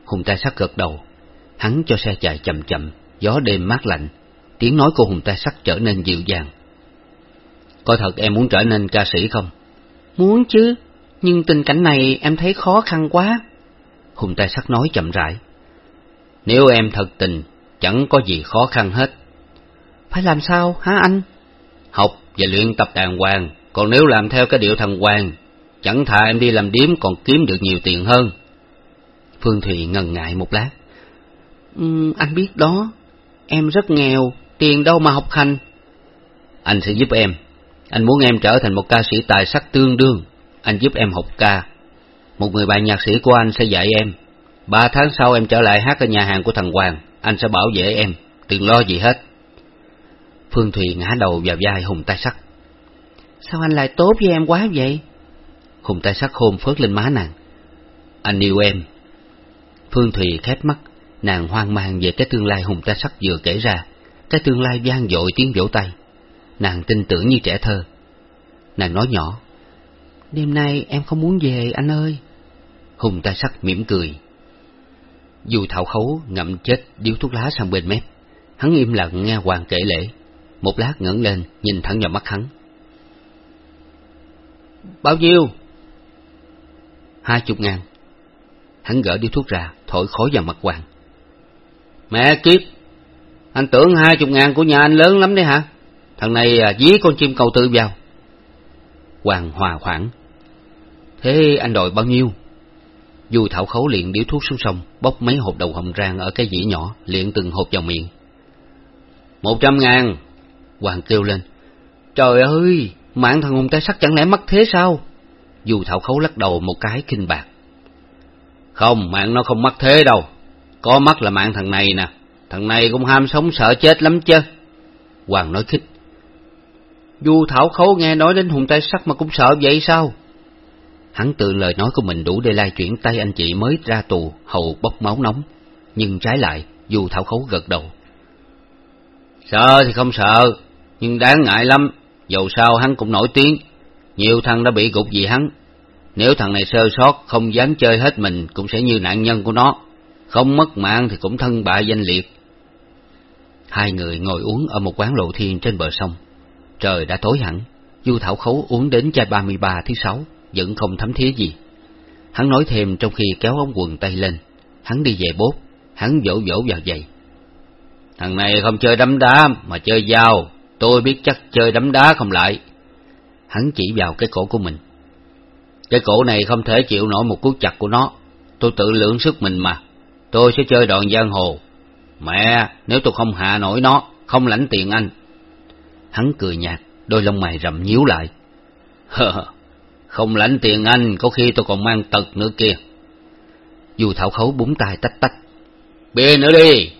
Hùng tay sắt gật đầu. Hắn cho xe chạy chậm chậm, gió đêm mát lạnh. Tiếng nói của Hùng tay sắt trở nên dịu dàng. Có thật em muốn trở nên ca sĩ không? Muốn chứ, nhưng tình cảnh này em thấy khó khăn quá. Hùng tay sắt nói chậm rãi. Nếu em thật tình, chẳng có gì khó khăn hết. Phải làm sao hả anh? Học và luyện tập đàng hoàng, còn nếu làm theo cái điệu thằng Hoàng, chẳng thà em đi làm điếm còn kiếm được nhiều tiền hơn. Phương Thùy ngần ngại một lát. Ừ, anh biết đó, Em rất nghèo, tiền đâu mà học hành. Anh sẽ giúp em. Anh muốn em trở thành một ca sĩ tài sắc tương đương. Anh giúp em học ca. Một người bạn nhạc sĩ của anh sẽ dạy em. Ba tháng sau em trở lại hát ở nhà hàng của thằng Hoàng. Anh sẽ bảo vệ em. Đừng lo gì hết. Phương Thùy ngã đầu vào vai Hùng tay sắt. Sao anh lại tốt với em quá vậy? Hùng tay sắt hôn phớt lên má nàng. Anh yêu em. Phương Thùy khép mắt, nàng hoang mang về cái tương lai Hùng tay sắt vừa kể ra. Cái tương lai vang dội tiếng vỗ tay. Nàng tin tưởng như trẻ thơ. Nàng nói nhỏ. Đêm nay em không muốn về anh ơi. Hùng ta sắc mỉm cười. Dù thảo khấu ngậm chết điếu thuốc lá sang bên mép. Hắn im lặng nghe Hoàng kể lễ. Một lát ngẩng lên, nhìn thẳng vào mắt hắn. Bao nhiêu? Hai chục ngàn. Hắn gỡ điếu thuốc ra, thổi khói vào mặt Hoàng. Mẹ kiếp! Anh tưởng hai chục ngàn của nhà anh lớn lắm đấy hả? Thằng này à, dí con chim cầu tự vào. Hoàng hòa khoản. Thế anh đòi bao nhiêu? dù thảo khấu liền điếu thuốc xuống sông, bốc mấy hộp đầu hồng rang ở cái dĩ nhỏ, liền từng hộp vào miệng. Một trăm ngàn! Hoàng kêu lên. Trời ơi! Mạng thằng hùng tay sắt chẳng lẽ mất thế sao? dù thảo khấu lắc đầu một cái kinh bạc. Không, mạng nó không mất thế đâu. Có mất là mạng thằng này nè. Thằng này cũng ham sống sợ chết lắm chứ. Hoàng nói khích. Du Thảo Khấu nghe nói đến hùng tay sắt mà cũng sợ vậy sao? Hắn tự lời nói của mình đủ để lai chuyển tay anh chị mới ra tù hầu bốc máu nóng. Nhưng trái lại, Du Thảo Khấu gật đầu. Sợ thì không sợ, nhưng đáng ngại lắm. Dầu sao hắn cũng nổi tiếng, nhiều thằng đã bị gục vì hắn. Nếu thằng này sơ sót, không dám chơi hết mình, cũng sẽ như nạn nhân của nó. Không mất mạng thì cũng thân bại danh liệt. Hai người ngồi uống ở một quán lộ thiên trên bờ sông. Trời đã tối hẳn, Du Thảo Khấu uống đến chai ba mươi ba thứ sáu, vẫn không thấm thía gì. Hắn nói thêm trong khi kéo ống quần tay lên. Hắn đi về bốt, hắn vỗ vỗ vào giày. Thằng này không chơi đấm đá mà chơi dao, tôi biết chắc chơi đấm đá không lại. Hắn chỉ vào cái cổ của mình. Cái cổ này không thể chịu nổi một cú chặt của nó, tôi tự lượng sức mình mà. Tôi sẽ chơi đoạn giang hồ. Mẹ, nếu tôi không hạ nổi nó, không lãnh tiền anh. Hắn cười nhạt, đôi lông mày rậm nhíu lại. không lãnh tiền anh, có khi tôi còn mang tật nữa kia. Dù thảo khấu búng tay tách tách. Bia nữa đi!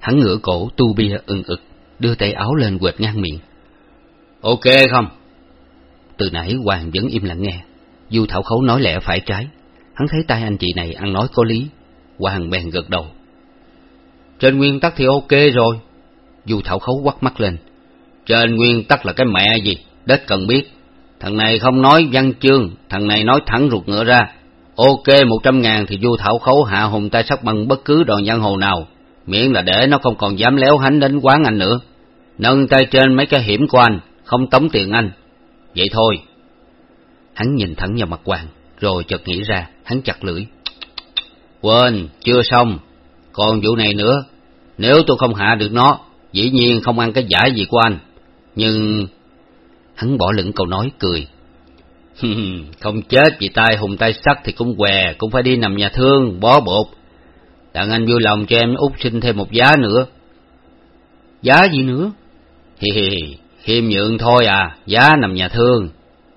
Hắn ngửa cổ tu bia ưng ực, đưa tay áo lên quệt ngang miệng. Ok không? Từ nãy Hoàng vẫn im lặng nghe. Dù thảo khấu nói lẽ phải trái. Hắn thấy tay anh chị này ăn nói có lý. Hoàng bèn gật đầu. Trên nguyên tắc thì ok rồi. Dù thảo khấu quắt mắt lên. Trên nguyên tắc là cái mẹ gì, đất cần biết. Thằng này không nói văn chương, thằng này nói thẳng ruột ngựa ra. Ok một trăm ngàn thì du thảo khấu hạ hùng tay sắc bằng bất cứ đòn giang hồ nào, miễn là để nó không còn dám léo hánh đến quán anh nữa. Nâng tay trên mấy cái hiểm của anh, không tống tiền anh. Vậy thôi. Hắn nhìn thẳng vào mặt Hoàng, rồi chợt nghĩ ra, hắn chặt lưỡi. Quên, chưa xong, còn vụ này nữa, nếu tôi không hạ được nó, dĩ nhiên không ăn cái giả gì của anh. Nhưng... Hắn bỏ lửng câu nói, cười. không chết vì tay hùng tay sắt thì cũng què, cũng phải đi nằm nhà thương, bó bột. Đặng anh vui lòng cho em út xin thêm một giá nữa. Giá gì nữa? Hi hi, khiêm nhượng thôi à, giá nằm nhà thương.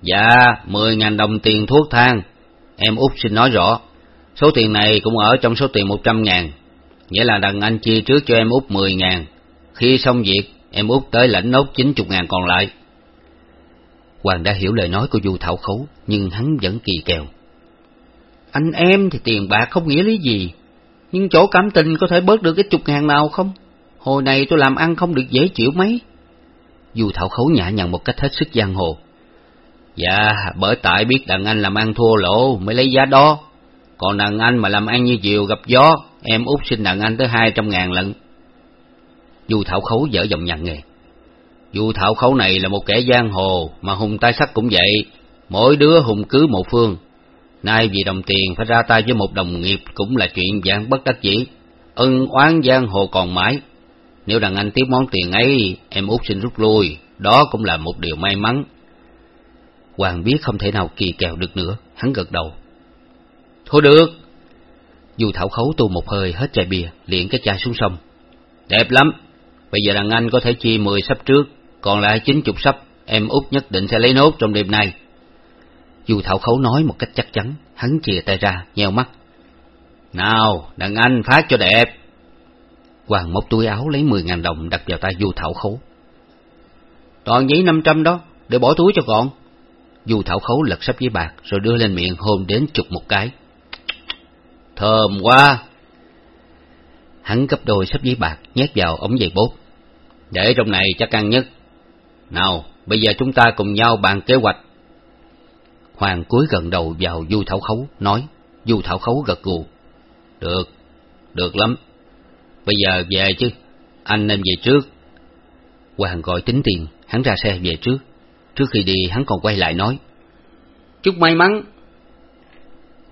Dạ, mười ngàn đồng tiền thuốc thang. Em út xin nói rõ, số tiền này cũng ở trong số tiền một trăm ngàn. Nghĩa là đặng anh chia trước cho em út mười ngàn. Khi xong việc, em út tới lãnh nốt chín chục ngàn còn lại. Hoàng đã hiểu lời nói của Du Thảo Khấu, nhưng hắn vẫn kỳ kèo. Anh em thì tiền bạc không nghĩa lý gì, nhưng chỗ cảm tình có thể bớt được cái chục ngàn nào không? Hồi này tôi làm ăn không được dễ chịu mấy. Du Thảo Khấu nhã nhận một cách hết sức giang hồ. Dạ, bởi tại biết đàn anh làm ăn thua lỗ mới lấy giá đó. Còn đàn anh mà làm ăn như diều gặp gió, em út xin đàn anh tới hai trăm ngàn lận. Du Thảo Khấu dở giọng nhằn nghề. Du Thảo Khấu này là một kẻ giang hồ, mà hùng tay sắt cũng vậy. Mỗi đứa hùng cứ một phương. Nay vì đồng tiền phải ra tay với một đồng nghiệp cũng là chuyện dạng bất đắc dĩ. Ân oán giang hồ còn mãi. Nếu đàn anh tiếp món tiền ấy, em út xin rút lui, đó cũng là một điều may mắn. Hoàng biết không thể nào kỳ kèo được nữa, hắn gật đầu. Thôi được. Dù thảo khấu tu một hơi hết chai bia, liền cái chai xuống sông. Đẹp lắm, Bây giờ đàn anh có thể chia mười sắp trước, còn lại chín chục sắp, em út nhất định sẽ lấy nốt trong đêm nay. dù Thảo Khấu nói một cách chắc chắn, hắn chìa tay ra, nheo mắt. Nào, đàn anh phát cho đẹp. Hoàng móc túi áo lấy mười ngàn đồng đặt vào tay Du Thảo Khấu. Toàn giấy năm trăm đó, để bỏ túi cho gọn. Du Thảo Khấu lật sắp giấy bạc rồi đưa lên miệng hôn đến chục một cái. Thơm quá! Hắn gấp đôi sắp giấy bạc nhét vào ống giày bốt. Để trong này chắc ăn nhất. Nào, bây giờ chúng ta cùng nhau bàn kế hoạch. Hoàng cúi gần đầu vào Du Thảo Khấu, nói. Du Thảo Khấu gật gù. Được, được lắm. Bây giờ về chứ, anh nên về trước. Hoàng gọi tính tiền, hắn ra xe về trước. Trước khi đi hắn còn quay lại nói. Chúc may mắn.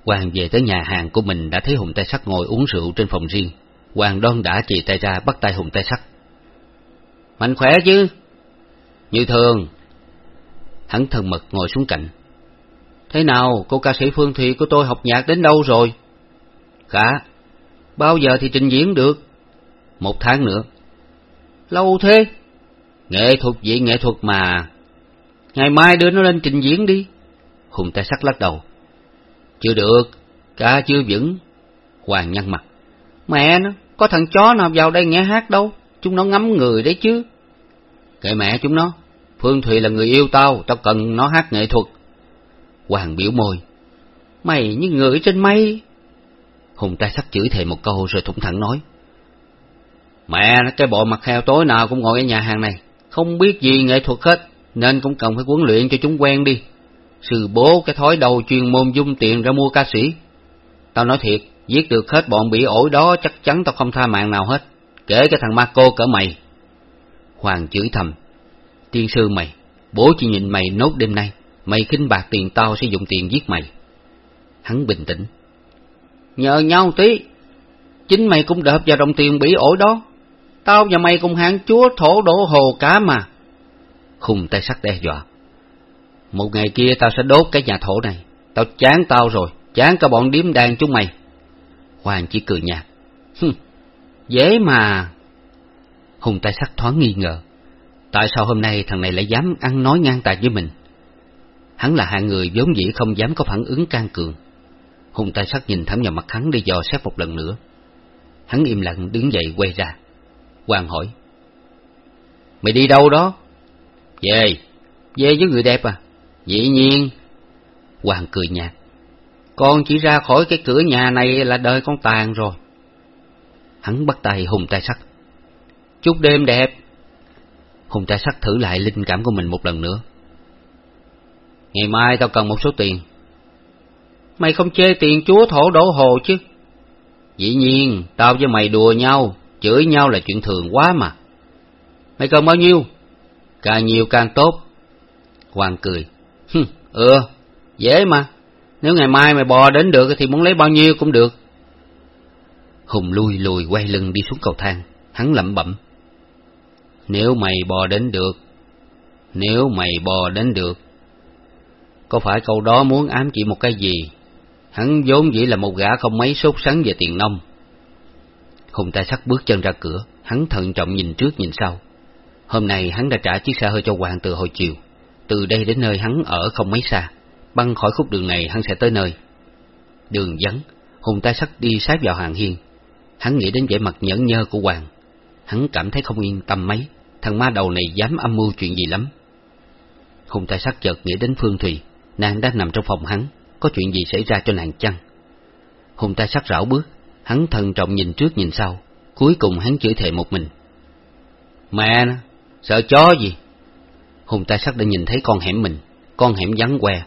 Hoàng về tới nhà hàng của mình đã thấy Hùng Tay Sắt ngồi uống rượu trên phòng riêng. Hoàng đoan đã chỉ tay ra bắt tay Hùng Tay Sắt. Mạnh khỏe chứ? Như thường. Hắn thần mật ngồi xuống cạnh. Thế nào, cô ca sĩ Phương Thùy của tôi học nhạc đến đâu rồi? cả Bao giờ thì trình diễn được? Một tháng nữa. Lâu thế? Nghệ thuật vậy nghệ thuật mà. Ngày mai đưa nó lên trình diễn đi. Hùng tay sắt lắc đầu. Chưa được, cả chưa vững. Hoàng nhăn mặt. Mẹ nó, có thằng chó nào vào đây nghe hát đâu, chúng nó ngắm người đấy chứ. Kệ mẹ chúng nó, Phương Thùy là người yêu tao, tao cần nó hát nghệ thuật. Hoàng biểu môi. Mày như người trên mây. Hùng tay sắc chửi thề một câu rồi thủng thẳng nói. Mẹ, cái bộ mặt heo tối nào cũng ngồi ở nhà hàng này, không biết gì nghệ thuật hết, nên cũng cần phải huấn luyện cho chúng quen đi. Sư bố cái thói đầu chuyên môn dung tiền ra mua ca sĩ. Tao nói thiệt, giết được hết bọn bị ổi đó chắc chắn tao không tha mạng nào hết, kể cái thằng Marco cỡ mày. Hoàng chửi thầm, tiên sư mày, bố chỉ nhìn mày nốt đêm nay, mày khinh bạc tiền tao sẽ dùng tiền giết mày. Hắn bình tĩnh. Nhờ nhau tí, chính mày cũng đợp vào đồng tiền bị ổi đó. Tao và mày cùng hạng chúa thổ đổ hồ cá mà. Khùng tay sắt đe dọa. Một ngày kia tao sẽ đốt cái nhà thổ này. Tao chán tao rồi, chán cả bọn điếm đàn chúng mày. Hoàng chỉ cười nhạt. Dễ mà. Hùng tay sắt thoáng nghi ngờ. Tại sao hôm nay thằng này lại dám ăn nói ngang tài với mình? Hắn là hạng người vốn dĩ không dám có phản ứng can cường. Hùng tay sắt nhìn thẳng vào mặt hắn để dò xét một lần nữa. Hắn im lặng đứng dậy quay ra. Hoàng hỏi. Mày đi đâu đó? Về. Về với người đẹp à? Dĩ nhiên. Hoàng cười nhạt. Con chỉ ra khỏi cái cửa nhà này là đời con tàn rồi. Hắn bắt tay Hùng tay sắt. Chúc đêm đẹp. Hùng tay sắt thử lại linh cảm của mình một lần nữa. Ngày mai tao cần một số tiền. Mày không chê tiền chúa thổ đổ hồ chứ? Dĩ nhiên, tao với mày đùa nhau, chửi nhau là chuyện thường quá mà. Mày cần bao nhiêu? Càng nhiều càng tốt. Hoàng cười. ừ, dễ mà. Nếu ngày mai mày bò đến được thì muốn lấy bao nhiêu cũng được. Hùng lui lùi quay lưng đi xuống cầu thang, hắn lẩm bẩm. Nếu mày bò đến được, nếu mày bò đến được. Có phải câu đó muốn ám chỉ một cái gì? Hắn vốn dĩ là một gã không mấy sốt sắng về tiền nông. Hùng tay sắt bước chân ra cửa, hắn thận trọng nhìn trước nhìn sau. Hôm nay hắn đã trả chiếc xe hơi cho Hoàng từ hồi chiều. Từ đây đến nơi hắn ở không mấy xa, băng khỏi khúc đường này hắn sẽ tới nơi. Đường vắng, Hùng tay sắt đi sát vào hàng hiên. Hắn nghĩ đến vẻ mặt nhẫn nhơ của Hoàng. Hắn cảm thấy không yên tâm mấy, thằng ma đầu này dám âm mưu chuyện gì lắm. Hùng tay sắc chợt nghĩ đến Phương Thùy, nàng đang nằm trong phòng hắn, có chuyện gì xảy ra cho nàng chăng? Hùng tay sắc rảo bước, hắn thận trọng nhìn trước nhìn sau, cuối cùng hắn chửi thề một mình. Mẹ nó, sợ chó gì? Hùng tay sắc đã nhìn thấy con hẻm mình, con hẻm vắng que,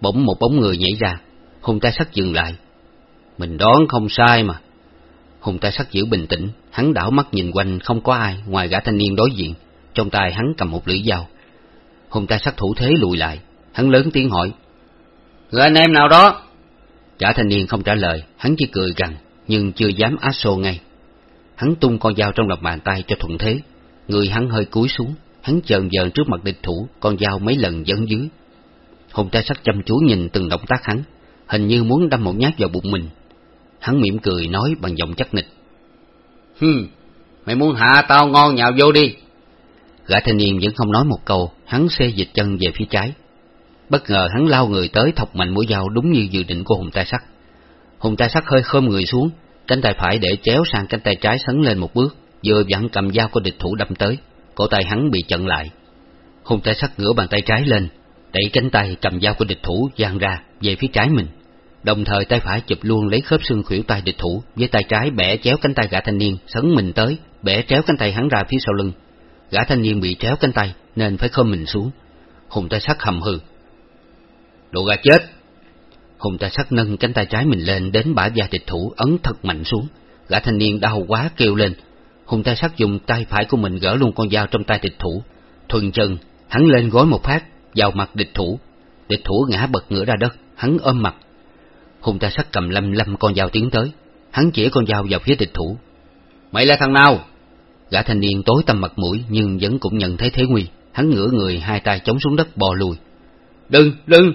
bỗng một bóng người nhảy ra, Hùng tay sắc dừng lại. Mình đoán không sai mà. Hùng tay sắc giữ bình tĩnh, hắn đảo mắt nhìn quanh không có ai ngoài gã thanh niên đối diện, trong tay hắn cầm một lưỡi dao. Hùng tay sắt thủ thế lùi lại, hắn lớn tiếng hỏi. Người anh em nào đó? Gã thanh niên không trả lời, hắn chỉ cười gằn, nhưng chưa dám á xô ngay. Hắn tung con dao trong lòng bàn tay cho thuận thế, người hắn hơi cúi xuống, hắn chờn dờn trước mặt địch thủ, con dao mấy lần dẫn dưới. Hùng tay sắt chăm chú nhìn từng động tác hắn, hình như muốn đâm một nhát vào bụng mình. Hắn mỉm cười nói bằng giọng chắc nịch. Hừm, mày muốn hạ tao ngon nhào vô đi. Gã thanh niên vẫn không nói một câu, hắn xe dịch chân về phía trái. Bất ngờ hắn lao người tới thọc mạnh mũi dao đúng như dự định của Hùng tài Sắt. Hùng tài Sắt hơi khom người xuống, cánh tay phải để chéo sang cánh tay trái sấn lên một bước, vừa vặn cầm dao của địch thủ đâm tới, cổ tay hắn bị chặn lại. Hùng tài Sắt ngửa bàn tay trái lên, đẩy cánh tay cầm dao của địch thủ giang ra về phía trái mình. Đồng thời tay phải chụp luôn lấy khớp xương khuỷu tay địch thủ, với tay trái bẻ chéo cánh tay gã thanh niên, sấn mình tới, bẻ chéo cánh tay hắn ra phía sau lưng. Gã thanh niên bị chéo cánh tay nên phải khom mình xuống. Hùng tay sắt hầm hừ. Đồ gà chết! Hùng tay sắt nâng cánh tay trái mình lên đến bả da địch thủ ấn thật mạnh xuống. Gã thanh niên đau quá kêu lên. Hùng tay sắt dùng tay phải của mình gỡ luôn con dao trong tay địch thủ. Thuần chân, hắn lên gối một phát, vào mặt địch thủ. Địch thủ ngã bật ngửa ra đất, hắn ôm mặt. Hùng ta sắt cầm lâm lâm con dao tiến tới. Hắn chỉ con dao vào phía địch thủ. Mày là thằng nào? Gã thanh niên tối tăm mặt mũi nhưng vẫn cũng nhận thấy thế nguy. Hắn ngửa người hai tay chống xuống đất bò lùi. Đừng, đừng!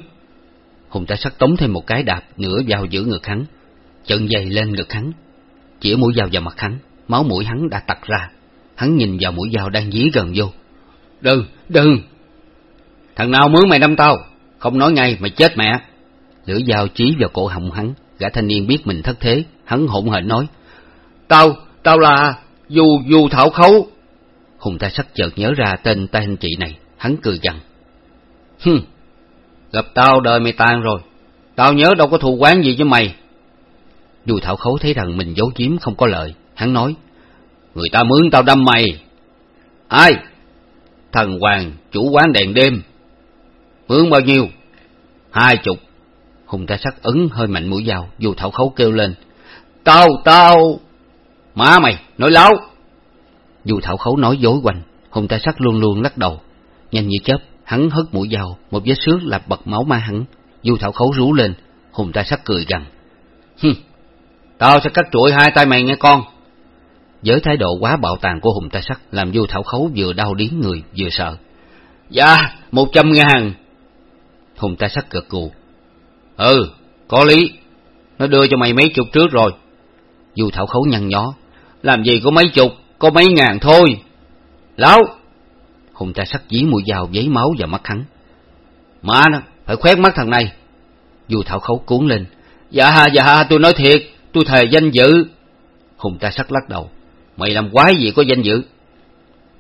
Hùng ta sắc tống thêm một cái đạp nửa dao giữa ngực hắn. Chân dày lên ngực hắn. Chĩa mũi dao vào mặt hắn. Máu mũi hắn đã tặc ra. Hắn nhìn vào mũi dao đang dí gần vô. Đừng, đừng! Thằng nào mướn mày đâm tao? Không nói ngay mày chết mẹ! Lưỡi dao chí vào cổ họng hắn. Gã thanh niên biết mình thất thế. Hắn hỗn hển nói. Tao, tao là dù dù thảo khấu. Hùng ta sắc chợt nhớ ra tên tay anh chị này, hắn cười gằn. Hừm, gặp tao đời mày tan rồi, tao nhớ đâu có thù quán gì với mày. Dù thảo khấu thấy rằng mình giấu giếm không có lợi, hắn nói. Người ta mướn tao đâm mày. Ai? Thần Hoàng, chủ quán đèn đêm. Mướn bao nhiêu? Hai chục. Hùng ta sắc ứng hơi mạnh mũi dao, dù thảo khấu kêu lên. Tao, tao... Má mày, nói láo. Dù thảo khấu nói dối quanh, hùng ta sắc luôn luôn lắc đầu. Nhanh như chớp, hắn hất mũi dao, một vết xước là bật máu ma hắn. Dù thảo khấu rú lên, hùng ta sắc cười gằn. Hừm, tao sẽ cắt chuỗi hai tay mày nghe con. Với thái độ quá bạo tàn của hùng ta sắc, làm du thảo khấu vừa đau điếng người vừa sợ. Dạ, một trăm ngàn. Hùng ta sắc gật gù. Ừ, có lý. Nó đưa cho mày mấy chục trước rồi. dù thảo khấu nhăn nhó. Làm gì có mấy chục, có mấy ngàn thôi. lão Hùng ta sắc dí mũi dao giấy máu vào mắt hắn. Má nó, phải khoét mắt thằng này. dù thảo khấu cuốn lên. Dạ, dạ, tôi nói thiệt, tôi thề danh dự. Hùng ta sắc lắc đầu. Mày làm quái gì có danh dự?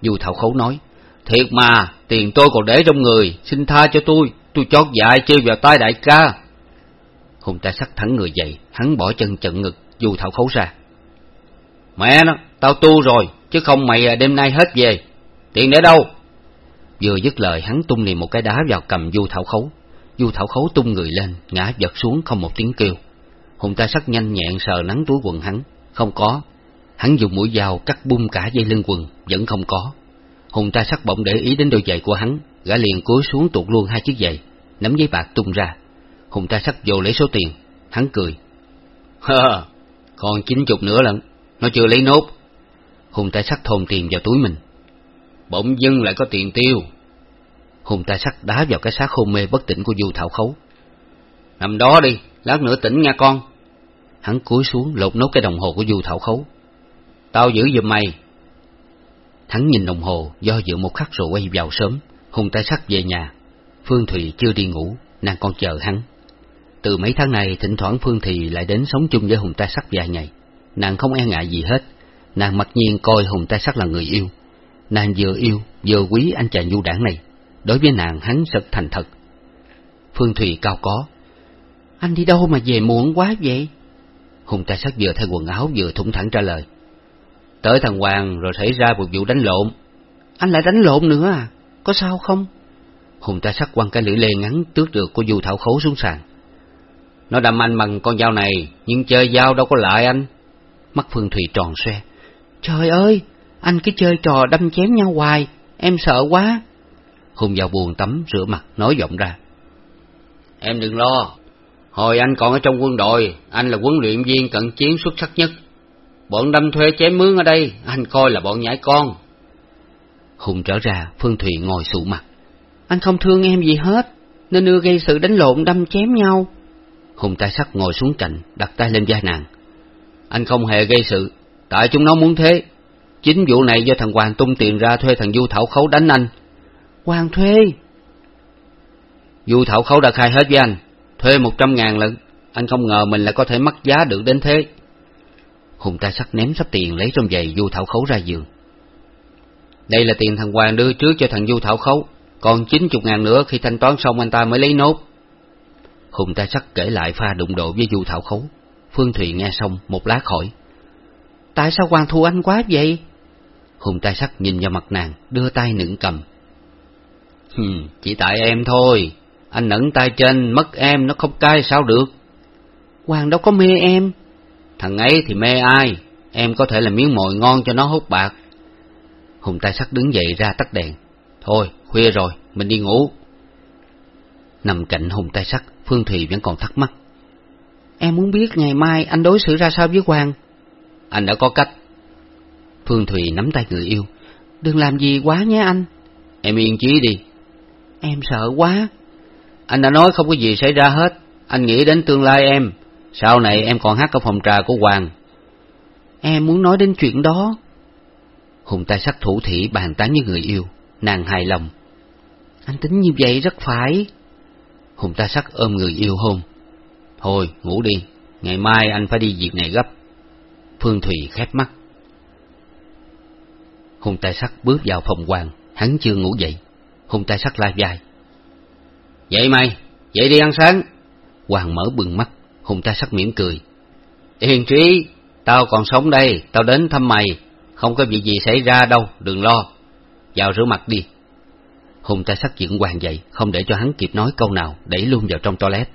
dù thảo khấu nói. Thiệt mà, tiền tôi còn để trong người, xin tha cho tôi, tôi chót dại chơi vào tay đại ca. Hùng ta sắc thẳng người dậy, hắn bỏ chân trận ngực, dù thảo khấu ra. Mẹ nó, tao tu rồi, chứ không mày à, đêm nay hết về. Tiền để đâu? Vừa dứt lời hắn tung liền một cái đá vào cầm Du thảo khấu. Du thảo khấu tung người lên, ngã giật xuống không một tiếng kêu. Hùng ta sắc nhanh nhẹn sờ nắng túi quần hắn, không có. Hắn dùng mũi dao cắt bung cả dây lưng quần, vẫn không có. Hùng ta sắc bỗng để ý đến đôi giày của hắn, gã liền cúi xuống tuột luôn hai chiếc giày, nắm giấy bạc tung ra. Hùng ta sắc vô lấy số tiền, hắn cười. Hơ, còn chín chục nữa lận, nó chưa lấy nốt. Hùng ta sắc thồn tiền vào túi mình. Bỗng dưng lại có tiền tiêu. Hùng ta sắc đá vào cái xác hôn mê bất tỉnh của Du Thảo Khấu. Nằm đó đi, lát nữa tỉnh nha con. Hắn cúi xuống lột nốt cái đồng hồ của Du Thảo Khấu. Tao giữ giùm mày. Hắn nhìn đồng hồ, do dự một khắc rồi quay vào sớm. Hùng ta sắc về nhà. Phương Thùy chưa đi ngủ, nàng còn chờ hắn. Từ mấy tháng này, thỉnh thoảng Phương Thị lại đến sống chung với Hùng ta sắc vài ngày. Nàng không e ngại gì hết. Nàng mặc nhiên coi Hùng ta sắc là người yêu. Nàng vừa yêu, vừa quý anh chàng du đảng này. Đối với nàng hắn rất thành thật. Phương Thùy cao có. Anh đi đâu mà về muộn quá vậy? Hùng ta sắc vừa thay quần áo vừa thủng thẳng trả lời. Tới thằng Hoàng rồi xảy ra một vụ đánh lộn. Anh lại đánh lộn nữa à? Có sao không? Hùng ta sắc quăng cái lưỡi lê ngắn tước được của du thảo khấu xuống sàn. Nó đâm anh bằng con dao này, nhưng chơi dao đâu có lại anh. Mắt Phương Thùy tròn xoe. Trời ơi, anh cứ chơi trò đâm chém nhau hoài, em sợ quá. Hùng vào buồn tắm, rửa mặt, nói giọng ra. Em đừng lo, hồi anh còn ở trong quân đội, anh là huấn luyện viên cận chiến xuất sắc nhất. Bọn đâm thuê chém mướn ở đây, anh coi là bọn nhãi con. Hùng trở ra, Phương Thùy ngồi sụ mặt. Anh không thương em gì hết, nên ưa gây sự đánh lộn đâm chém nhau. Hùng tay sắt ngồi xuống cạnh, đặt tay lên vai nàng. Anh không hề gây sự, tại chúng nó muốn thế. Chính vụ này do thằng Hoàng tung tiền ra thuê thằng Du Thảo Khấu đánh anh. Hoàng thuê? Du Thảo Khấu đã khai hết với anh, thuê một trăm ngàn lần. Anh không ngờ mình lại có thể mắc giá được đến thế. Hùng ta sắc ném sắp tiền lấy trong giày Du Thảo Khấu ra giường. Đây là tiền thằng Hoàng đưa trước cho thằng Du Thảo Khấu, còn chín chục ngàn nữa khi thanh toán xong anh ta mới lấy nốt. Hùng ta sắc kể lại pha đụng độ với Du Thảo Khấu. Phương Thùy nghe xong một lát hỏi. Tại sao Hoàng thù anh quá vậy? Hùng tai sắc nhìn vào mặt nàng, đưa tay nựng cầm. Hừm, chỉ tại em thôi, anh nẫn tay trên, mất em nó không cay sao được. Hoàng đâu có mê em. Thằng ấy thì mê ai, em có thể là miếng mồi ngon cho nó hút bạc. Hùng tai sắc đứng dậy ra tắt đèn. Thôi, khuya rồi, mình đi ngủ. Nằm cạnh Hùng tai sắc, Phương Thùy vẫn còn thắc mắc. Em muốn biết ngày mai anh đối xử ra sao với Hoàng? Anh đã có cách. Phương Thùy nắm tay người yêu. Đừng làm gì quá nhé anh. Em yên chí đi. Em sợ quá. Anh đã nói không có gì xảy ra hết. Anh nghĩ đến tương lai em. Sau này em còn hát ở phòng trà của Hoàng. Em muốn nói đến chuyện đó. Hùng tay sắc thủ thỉ bàn tán với người yêu. Nàng hài lòng. Anh tính như vậy rất phải. Hùng ta sắc ôm người yêu hôn. Thôi, ngủ đi. Ngày mai anh phải đi việc này gấp. Phương Thùy khép mắt. Hùng tài sắc bước vào phòng hoàng, hắn chưa ngủ dậy. Hùng tài sắc lai dài. Dậy mày, dậy đi ăn sáng. Hoàng mở bừng mắt, Hùng tài sắc mỉm cười. Yên trí, tao còn sống đây, tao đến thăm mày. Không có việc gì xảy ra đâu, đừng lo. Vào rửa mặt đi. Hùng tài sắc dựng Hoàng dậy, không để cho hắn kịp nói câu nào, đẩy luôn vào trong toilet.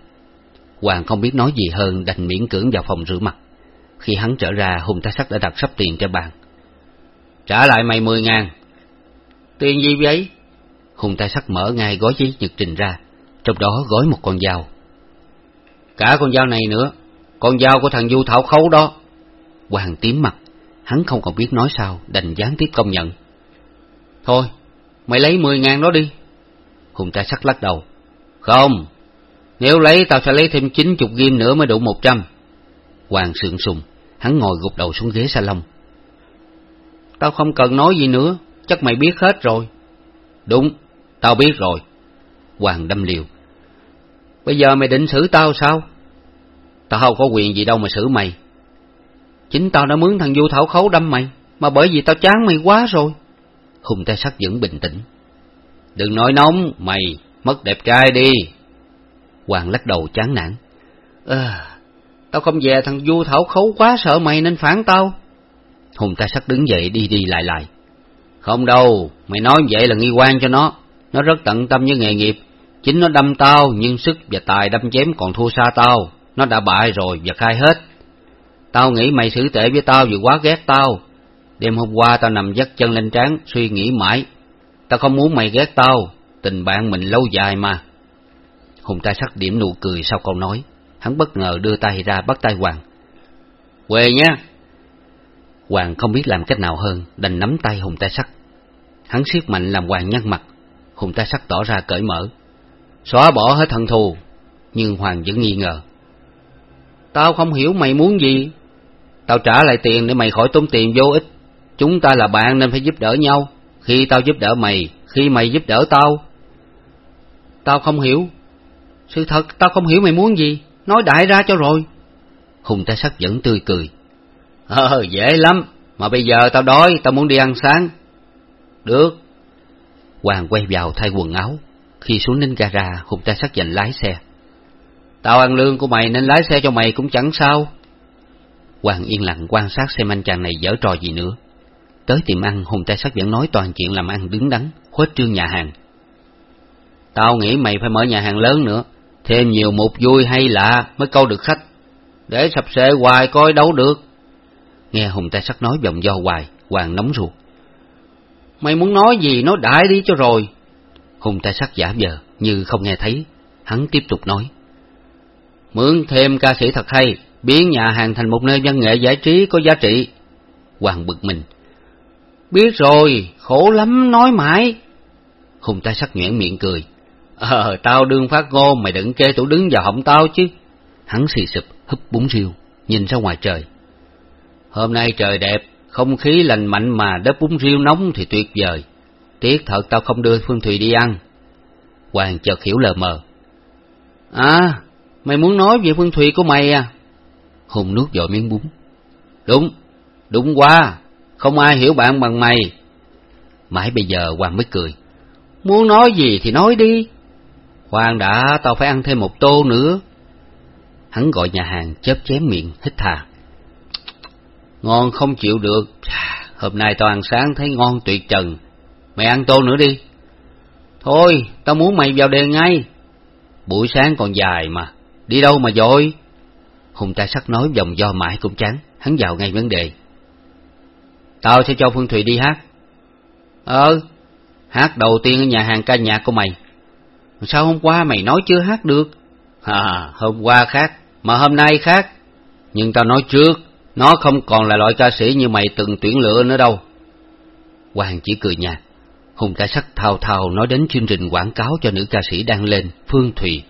Hoàng không biết nói gì hơn, đành miễn cưỡng vào phòng rửa mặt. Khi hắn trở ra, Hùng tài sắc đã đặt sắp tiền trên bàn. Trả lại mày mười ngàn. Tiền gì vậy? Hùng tay sắt mở ngay gói giấy nhật trình ra, trong đó gói một con dao. Cả con dao này nữa, con dao của thằng Du Thảo Khấu đó. Hoàng tím mặt, hắn không còn biết nói sao, đành gián tiếp công nhận. Thôi, mày lấy mười ngàn đó đi. Hùng tay sắt lắc đầu. Không, nếu lấy tao sẽ lấy thêm chín chục ghim nữa mới đủ một trăm. Hoàng sượng sùng, hắn ngồi gục đầu xuống ghế salon. Tao không cần nói gì nữa, chắc mày biết hết rồi. Đúng, tao biết rồi. Hoàng đâm liều. Bây giờ mày định xử tao sao? Tao không có quyền gì đâu mà xử mày. Chính tao đã mướn thằng Du Thảo Khấu đâm mày, mà bởi vì tao chán mày quá rồi. Hùng tay sắt vẫn bình tĩnh. Đừng nói nóng, mày, mất đẹp trai đi. Hoàng lắc đầu chán nản. À, tao không về thằng Du Thảo Khấu quá sợ mày nên phản tao. Hùng ta sắc đứng dậy đi đi lại lại. Không đâu, mày nói vậy là nghi quan cho nó. Nó rất tận tâm với nghề nghiệp. Chính nó đâm tao, nhưng sức và tài đâm chém còn thua xa tao. Nó đã bại rồi và khai hết. Tao nghĩ mày xử tệ với tao vì quá ghét tao. Đêm hôm qua tao nằm dắt chân lên trán, suy nghĩ mãi. Tao không muốn mày ghét tao, tình bạn mình lâu dài mà. Hùng ta sắc điểm nụ cười sau câu nói. Hắn bất ngờ đưa tay ra bắt tay Hoàng. Quê nhé, Hoàng không biết làm cách nào hơn, đành nắm tay Hùng tay sắc Hắn siết mạnh làm Hoàng nhăn mặt, Hùng tay sắc tỏ ra cởi mở. Xóa bỏ hết thần thù, nhưng Hoàng vẫn nghi ngờ. Tao không hiểu mày muốn gì. Tao trả lại tiền để mày khỏi tốn tiền vô ích. Chúng ta là bạn nên phải giúp đỡ nhau. Khi tao giúp đỡ mày, khi mày giúp đỡ tao. Tao không hiểu. Sự thật tao không hiểu mày muốn gì. Nói đại ra cho rồi. Hùng tay sắt vẫn tươi cười. Ờ, dễ lắm, mà bây giờ tao đói, tao muốn đi ăn sáng. Được. Hoàng quay vào thay quần áo, khi xuống đến gara, Hùng ta sắc giành lái xe. Tao ăn lương của mày nên lái xe cho mày cũng chẳng sao. Hoàng yên lặng quan sát xem anh chàng này dở trò gì nữa. Tới tiệm ăn, Hùng tay sắc vẫn nói toàn chuyện làm ăn đứng đắn, khuếch trương nhà hàng. Tao nghĩ mày phải mở nhà hàng lớn nữa, thêm nhiều mục vui hay lạ mới câu được khách. Để sập sệ hoài coi đâu được. Nghe Hùng tay sắc nói vòng do hoài, Hoàng nóng ruột. Mày muốn nói gì nói đại đi cho rồi. Hùng tay sắc giả vờ, như không nghe thấy. Hắn tiếp tục nói. Mướn thêm ca sĩ thật hay, biến nhà hàng thành một nơi văn nghệ giải trí có giá trị. Hoàng bực mình. Biết rồi, khổ lắm nói mãi. Hùng tay sắc nhuyễn miệng cười. Ờ, tao đương phát ngô, mày đừng kê tủ đứng vào họng tao chứ. Hắn xì sụp, húp bún riêu, nhìn ra ngoài trời. Hôm nay trời đẹp, Không khí lành mạnh mà đớp bún riêu nóng thì tuyệt vời. Tiếc thật tao không đưa Phương Thùy đi ăn. Hoàng chợt hiểu lờ mờ. À, mày muốn nói về Phương Thùy của mày à? Hùng nuốt dội miếng bún. Đúng, đúng quá, không ai hiểu bạn bằng mày. Mãi bây giờ Hoàng mới cười. Muốn nói gì thì nói đi. Hoàng đã, tao phải ăn thêm một tô nữa. Hắn gọi nhà hàng chớp chém miệng, hít thà. Ngon không chịu được, hôm nay tao ăn sáng thấy ngon tuyệt trần. Mày ăn tô nữa đi. Thôi, tao muốn mày vào đề ngay. Buổi sáng còn dài mà, đi đâu mà dội? Hùng ta sắc nói vòng do mãi cũng chán, hắn vào ngay vấn đề. Tao sẽ cho Phương Thùy đi hát. Ờ, hát đầu tiên ở nhà hàng ca nhạc của mày. Sao hôm qua mày nói chưa hát được? À, hôm qua khác, mà hôm nay khác. Nhưng tao nói trước, nó không còn là loại ca sĩ như mày từng tuyển lựa nữa đâu. Hoàng chỉ cười nhạt. Hùng ca sắc thao thao nói đến chương trình quảng cáo cho nữ ca sĩ đang lên, Phương Thùy.